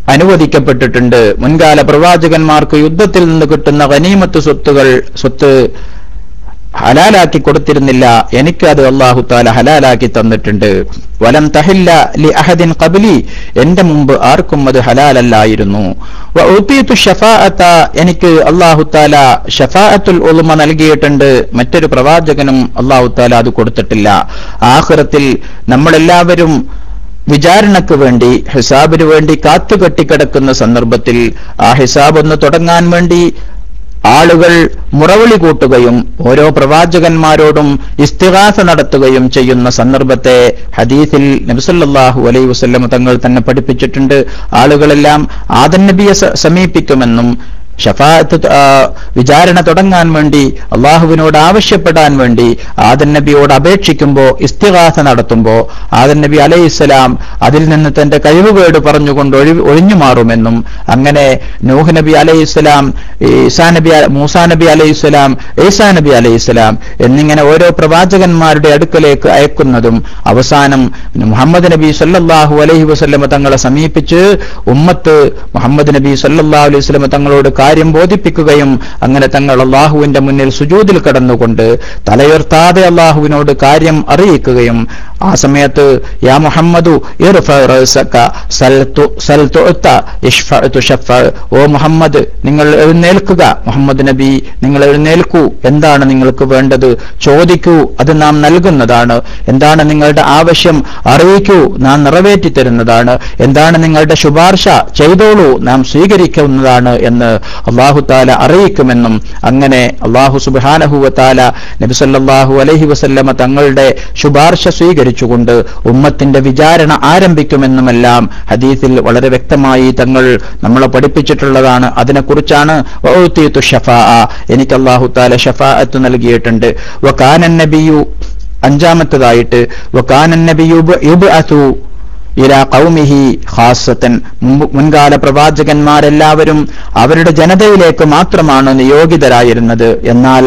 അനുവദിക്കപ്പെട്ടിട്ടുണ്ട്. മുൻകാല പ്രവാചകന്മാർക്ക് യുദ്ധത്തിൽ നിന്ന് കിട്ടുന്ന വനീമത്ത് സ്വത്തുകൾ സ്വത്ത് ഹലാലാക്കി കൊടുത്തിരുന്നില്ല. എനിക്ക് അത് അള്ളാഹു താല ഹലാലാക്കി തന്നിട്ടുണ്ട്. വലം തഹില്ല ലി അഹദിൻ കബലി എന്റെ മുമ്പ് ആർക്കും അത് ഹലാലല്ലായിരുന്നു. എനിക്ക് അള്ളാഹു താല ഷഫാഅത്തുൽ ഉളുമ നൽകിയിട്ടുണ്ട്. മറ്റൊരു പ്രവാചകനും അള്ളാഹു താല അത് കൊടുത്തിട്ടില്ല. ആഖിറത്തിൽ നമ്മളെല്ലാവരും വിചാരണക്ക് വേണ്ടി ഹിസാബിന് വേണ്ടി കാത്തുകെട്ടിക്കിടക്കുന്ന സന്ദർഭത്തിൽ ആ ഹിസാബ് ഒന്ന് തുടങ്ങാൻ വേണ്ടി ആളുകൾ മുറവിളി കൂട്ടുകയും ഓരോ പ്രവാചകന്മാരോടും ഇസ്തിഹാസ നടത്തുകയും ചെയ്യുന്ന സന്ദർഭത്തെ ഹദീസിൽ നബിസല്ലാഹു അലൈ വസ്ല്ലം തങ്ങൾ തന്നെ പഠിപ്പിച്ചിട്ടുണ്ട്. ആളുകളെല്ലാം ആദൻ നബിയെ സമീപിക്കുമെന്നും ഷഫാത്ത് വിചാരണ തുടങ്ങാൻ വേണ്ടി അള്ളാഹുവിനോട് ആവശ്യപ്പെടാൻ വേണ്ടി ആദൻ നബിയോട് അപേക്ഷിക്കുമ്പോൾ ഇസ്തിഹാസ നടത്തുമ്പോൾ ആദൻ നബി അലൈഹിസ്സലാം അതിൽ നിന്ന് തന്റെ കഴിവുകേട് പറഞ്ഞുകൊണ്ട് ഒഴി ഒഴിഞ്ഞു മാറുമെന്നും അങ്ങനെ നൂഹ് നബി അലൈഹിസ്സലാം ഈസാ നബി മൂസാ നബി അലൈഹിസ്സലാം ഈസാ നബി അലൈഹിസ്സലാം എന്നിങ്ങനെ ഓരോ പ്രവാചകന്മാരുടെ അടുക്കലേക്ക് അയക്കുന്നതും അവസാനം മുഹമ്മദ് നബി സല്ലാഹു അലൈഹി വസ്ലമ തങ്ങളെ സമീപിച്ച് ഉമ്മത്ത് മുഹമ്മദ് നബി സല്ലാഹു അലൈഹി വസ്ലമ തങ്ങളോട് കാര്യം ബോധിപ്പിക്കുകയും അങ്ങനെ തങ്ങൾ അള്ളാഹുവിന്റെ മുന്നിൽ സുജൂതിൽ കടന്നുകൊണ്ട് തലയുർത്താതെ അള്ളാഹുവിനോട് കാര്യം അറിയിക്കുകയും ആ സമയത്ത് യാ മുഹമ്മദു ഓ മുഹമ്മദ് നിങ്ങൾ എഴുന്നേൽക്കുക മുഹമ്മദ് നബി നിങ്ങൾ എഴുന്നേൽക്കൂ എന്താണ് നിങ്ങൾക്ക് വേണ്ടത്? ചോദിക്കൂ അത് നാം നൽകുന്നതാണ്. എന്താണ് നിങ്ങളുടെ ആവശ്യം? അറിയിക്കൂ നാം നിറവേറ്റി തരുന്നതാണ് എന്താണ് നിങ്ങളുടെ ശുപാർശ? ചെയ്തോളൂ നാം സ്വീകരിക്കുന്നതാണ് എന്ന് അള്ളാഹു താല അറിയിക്കുമെന്നും അങ്ങനെ അള്ളാഹു സുബാനഹുവത്താല നബിസല്ലാഹു അലഹി വസല്ലമ തങ്ങളുടെ ശുപാർശ സ്വീകരിച്ചുകൊണ്ട് ഉമ്മത്തിന്റെ വിചാരണ ആരംഭിക്കുമെന്നുമെല്ലാം ഹദീസിൽ വളരെ വ്യക്തമായി തങ്ങൾ നമ്മളെ പഠിപ്പിച്ചിട്ടുള്ളതാണ്. അതിനെക്കുറിച്ചാണ് എനിക്ക് അള്ളാഹു താല ഷഫാഅത്ത് നൽകിയിട്ടുണ്ട്. വക്കാനൻ നബിയു അഞ്ചാമത്തതായിട്ട് വക്കാനൻ നബിയു ഇലാ കൗമിഹി ഖാസത്തൻ മുൻകാല പ്രവാചകന്മാരെല്ലാവരും അവരുടെ ജനതയിലേക്ക് മാത്രമാണ് നിയോഗിതരായിരുന്നത്. എന്നാൽ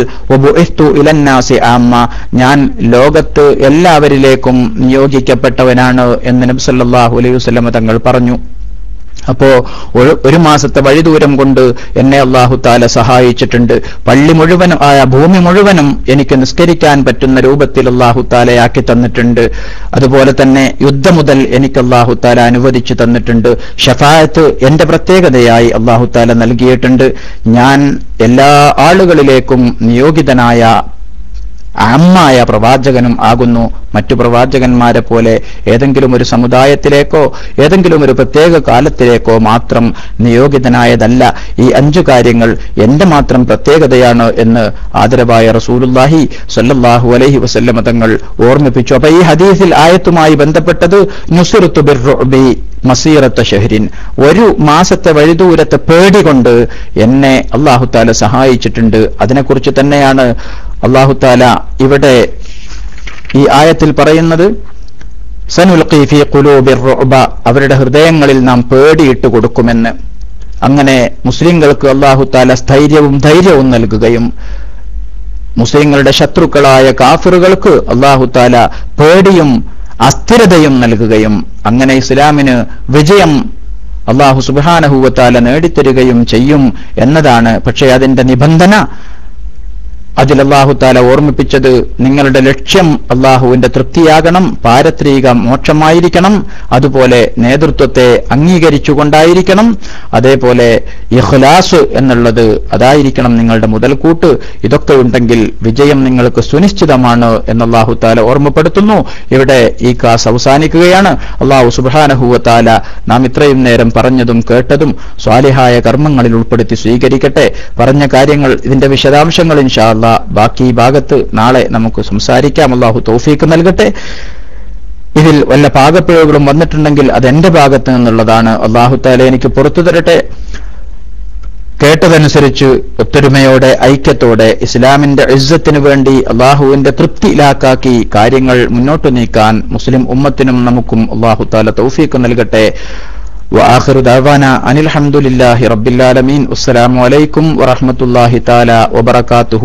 ഇലന്നാസി ആമ്മ ഞാൻ ലോകത്ത് എല്ലാവരിലേക്കും നിയോഗിക്കപ്പെട്ടവനാണ് എന്ന് നബ്സല്ലാഹു അലൈഹി വസ്ലമ തങ്ങൾ പറഞ്ഞു. അപ്പോ ഒരു മാസത്തെ വഴി ദൂരം കൊണ്ട് എന്നെ അള്ളാഹു താല സഹായിച്ചിട്ടുണ്ട്. പള്ളി മുഴുവനും ആയ ഭൂമി മുഴുവനും എനിക്ക് നിസ്കരിക്കാൻ പറ്റുന്ന രൂപത്തിൽ അള്ളാഹു താലയാക്കി തന്നിട്ടുണ്ട്. അതുപോലെ തന്നെ യുദ്ധം മുതൽ എനിക്ക് അള്ളാഹു താല അനുവദിച്ചു തന്നിട്ടുണ്ട്. ഷഫായത്ത് എന്റെ പ്രത്യേകതയായി അള്ളാഹു താല നൽകിയിട്ടുണ്ട്. ഞാൻ എല്ലാ ആളുകളിലേക്കും നിയോഗിതനായ അമ്മായ പ്രവാചകനും ആകുന്നു. മറ്റു പ്രവാചകന്മാരെ പോലെ ഏതെങ്കിലും ഒരു സമുദായത്തിലേക്കോ ഏതെങ്കിലും ഒരു പ്രത്യേക കാലത്തിലേക്കോ മാത്രം നിയോഗിതനായതല്ല. ഈ അഞ്ചു കാര്യങ്ങൾ എന്റെ മാത്രം പ്രത്യേകതയാണ് എന്ന് ആദരവായ റസൂലുല്ലാഹി സല്ലാഹു അലൈഹി വസല്ലമ തങ്ങൾ ഓർമ്മിപ്പിച്ചു. അപ്പൊ ഈ ഹദീസിൽ ആയത്തുമായി ബന്ധപ്പെട്ടത് നുസുറുത്തു ഷെഹരിൻ ഷഹരിൻ. ഒരു മാസത്തെ വഴിദൂരത്തെ പേടികൊണ്ട് എന്നെ അള്ളാഹുത്താല സഹായിച്ചിട്ടുണ്ട്. അതിനെക്കുറിച്ച് തന്നെയാണ് അള്ളാഹുത്താല ഇവിടെ ഈ ആയത്തിൽ പറയുന്നത് അവരുടെ ഹൃദയങ്ങളിൽ നാം പേടിയിട്ട് കൊടുക്കുമെന്ന്. അങ്ങനെ മുസ്ലിങ്ങൾക്ക് അള്ളാഹുത്താല സ്ഥൈര്യവും ധൈര്യവും നൽകുകയും മുസ്ലിങ്ങളുടെ ശത്രുക്കളായ കാഫിറുകൾക്ക് അള്ളാഹുത്താല പേടിയും അസ്ഥിരതയും നൽകുകയും അങ്ങനെ ഇസ്ലാമിന് വിജയം അള്ളാഹു സുബാനഹുവത്താല നേടിത്തരികയും ചെയ്യും എന്നതാണ്. പക്ഷേ അതിന്റെ നിബന്ധന അതിൽ അള്ളാഹുത്താല ഓർമ്മിപ്പിച്ചത് നിങ്ങളുടെ ലക്ഷ്യം അള്ളാഹുവിന്റെ തൃപ്തിയാകണം പാരത്രിക മോക്ഷമായിരിക്കണം അതുപോലെ നേതൃത്വത്തെ അംഗീകരിച്ചുകൊണ്ടായിരിക്കണം അതേപോലെ ഇഖ്ലാസ് എന്നുള്ളത് അതായിരിക്കണം നിങ്ങളുടെ മുതൽക്കൂട്ട്. ഇതൊക്കെ ഉണ്ടെങ്കിൽ വിജയം നിങ്ങൾക്ക് സുനിശ്ചിതമാണ് എന്ന് അള്ളാഹുത്താല ഓർമ്മപ്പെടുത്തുന്നു. ഇവിടെ ഈ കാസ് അവസാനിക്കുകയാണ്. അള്ളാഹു സുബാനഹുവത്താല നാം ഇത്രയും നേരം പറഞ്ഞതും കേട്ടതും സ്വാലിഹായ കർമ്മങ്ങളിൽ ഉൾപ്പെടുത്തി സ്വീകരിക്കട്ടെ. പറഞ്ഞ കാര്യങ്ങൾ ഇതിന്റെ വിശദാംശങ്ങൾ ഇൻഷാ ബാക്കി ഭാഗത്ത് നാളെ നമുക്ക് സംസാരിക്കാം അള്ളാഹു തോഫീക്ക് നൽകട്ടെ ഇതിൽ വല്ല പാകപ്പിഴവുകളും വന്നിട്ടുണ്ടെങ്കിൽ അത് എന്റെ ഭാഗത്ത് നിന്നുള്ളതാണ് അള്ളാഹുത്താല എനിക്ക് പുറത്തു തരട്ടെ കേട്ടതനുസരിച്ച് ഒത്തൊരുമയോടെ ഐക്യത്തോടെ ഇസ്ലാമിന്റെ ഇസ്സത്തിനു വേണ്ടി അള്ളാഹുവിന്റെ തൃപ്തി ഇലാക്കാക്കി കാര്യങ്ങൾ മുന്നോട്ട് നീക്കാൻ മുസ്ലിം ഉമ്മത്തിനും നമുക്കും അള്ളാഹുത്താല തൗഫീക്ക് നൽകട്ടെ وآخر دعوانا أن الحمد لله رب العالمين والسلام عليكم ورحمة الله تعالى وبركاته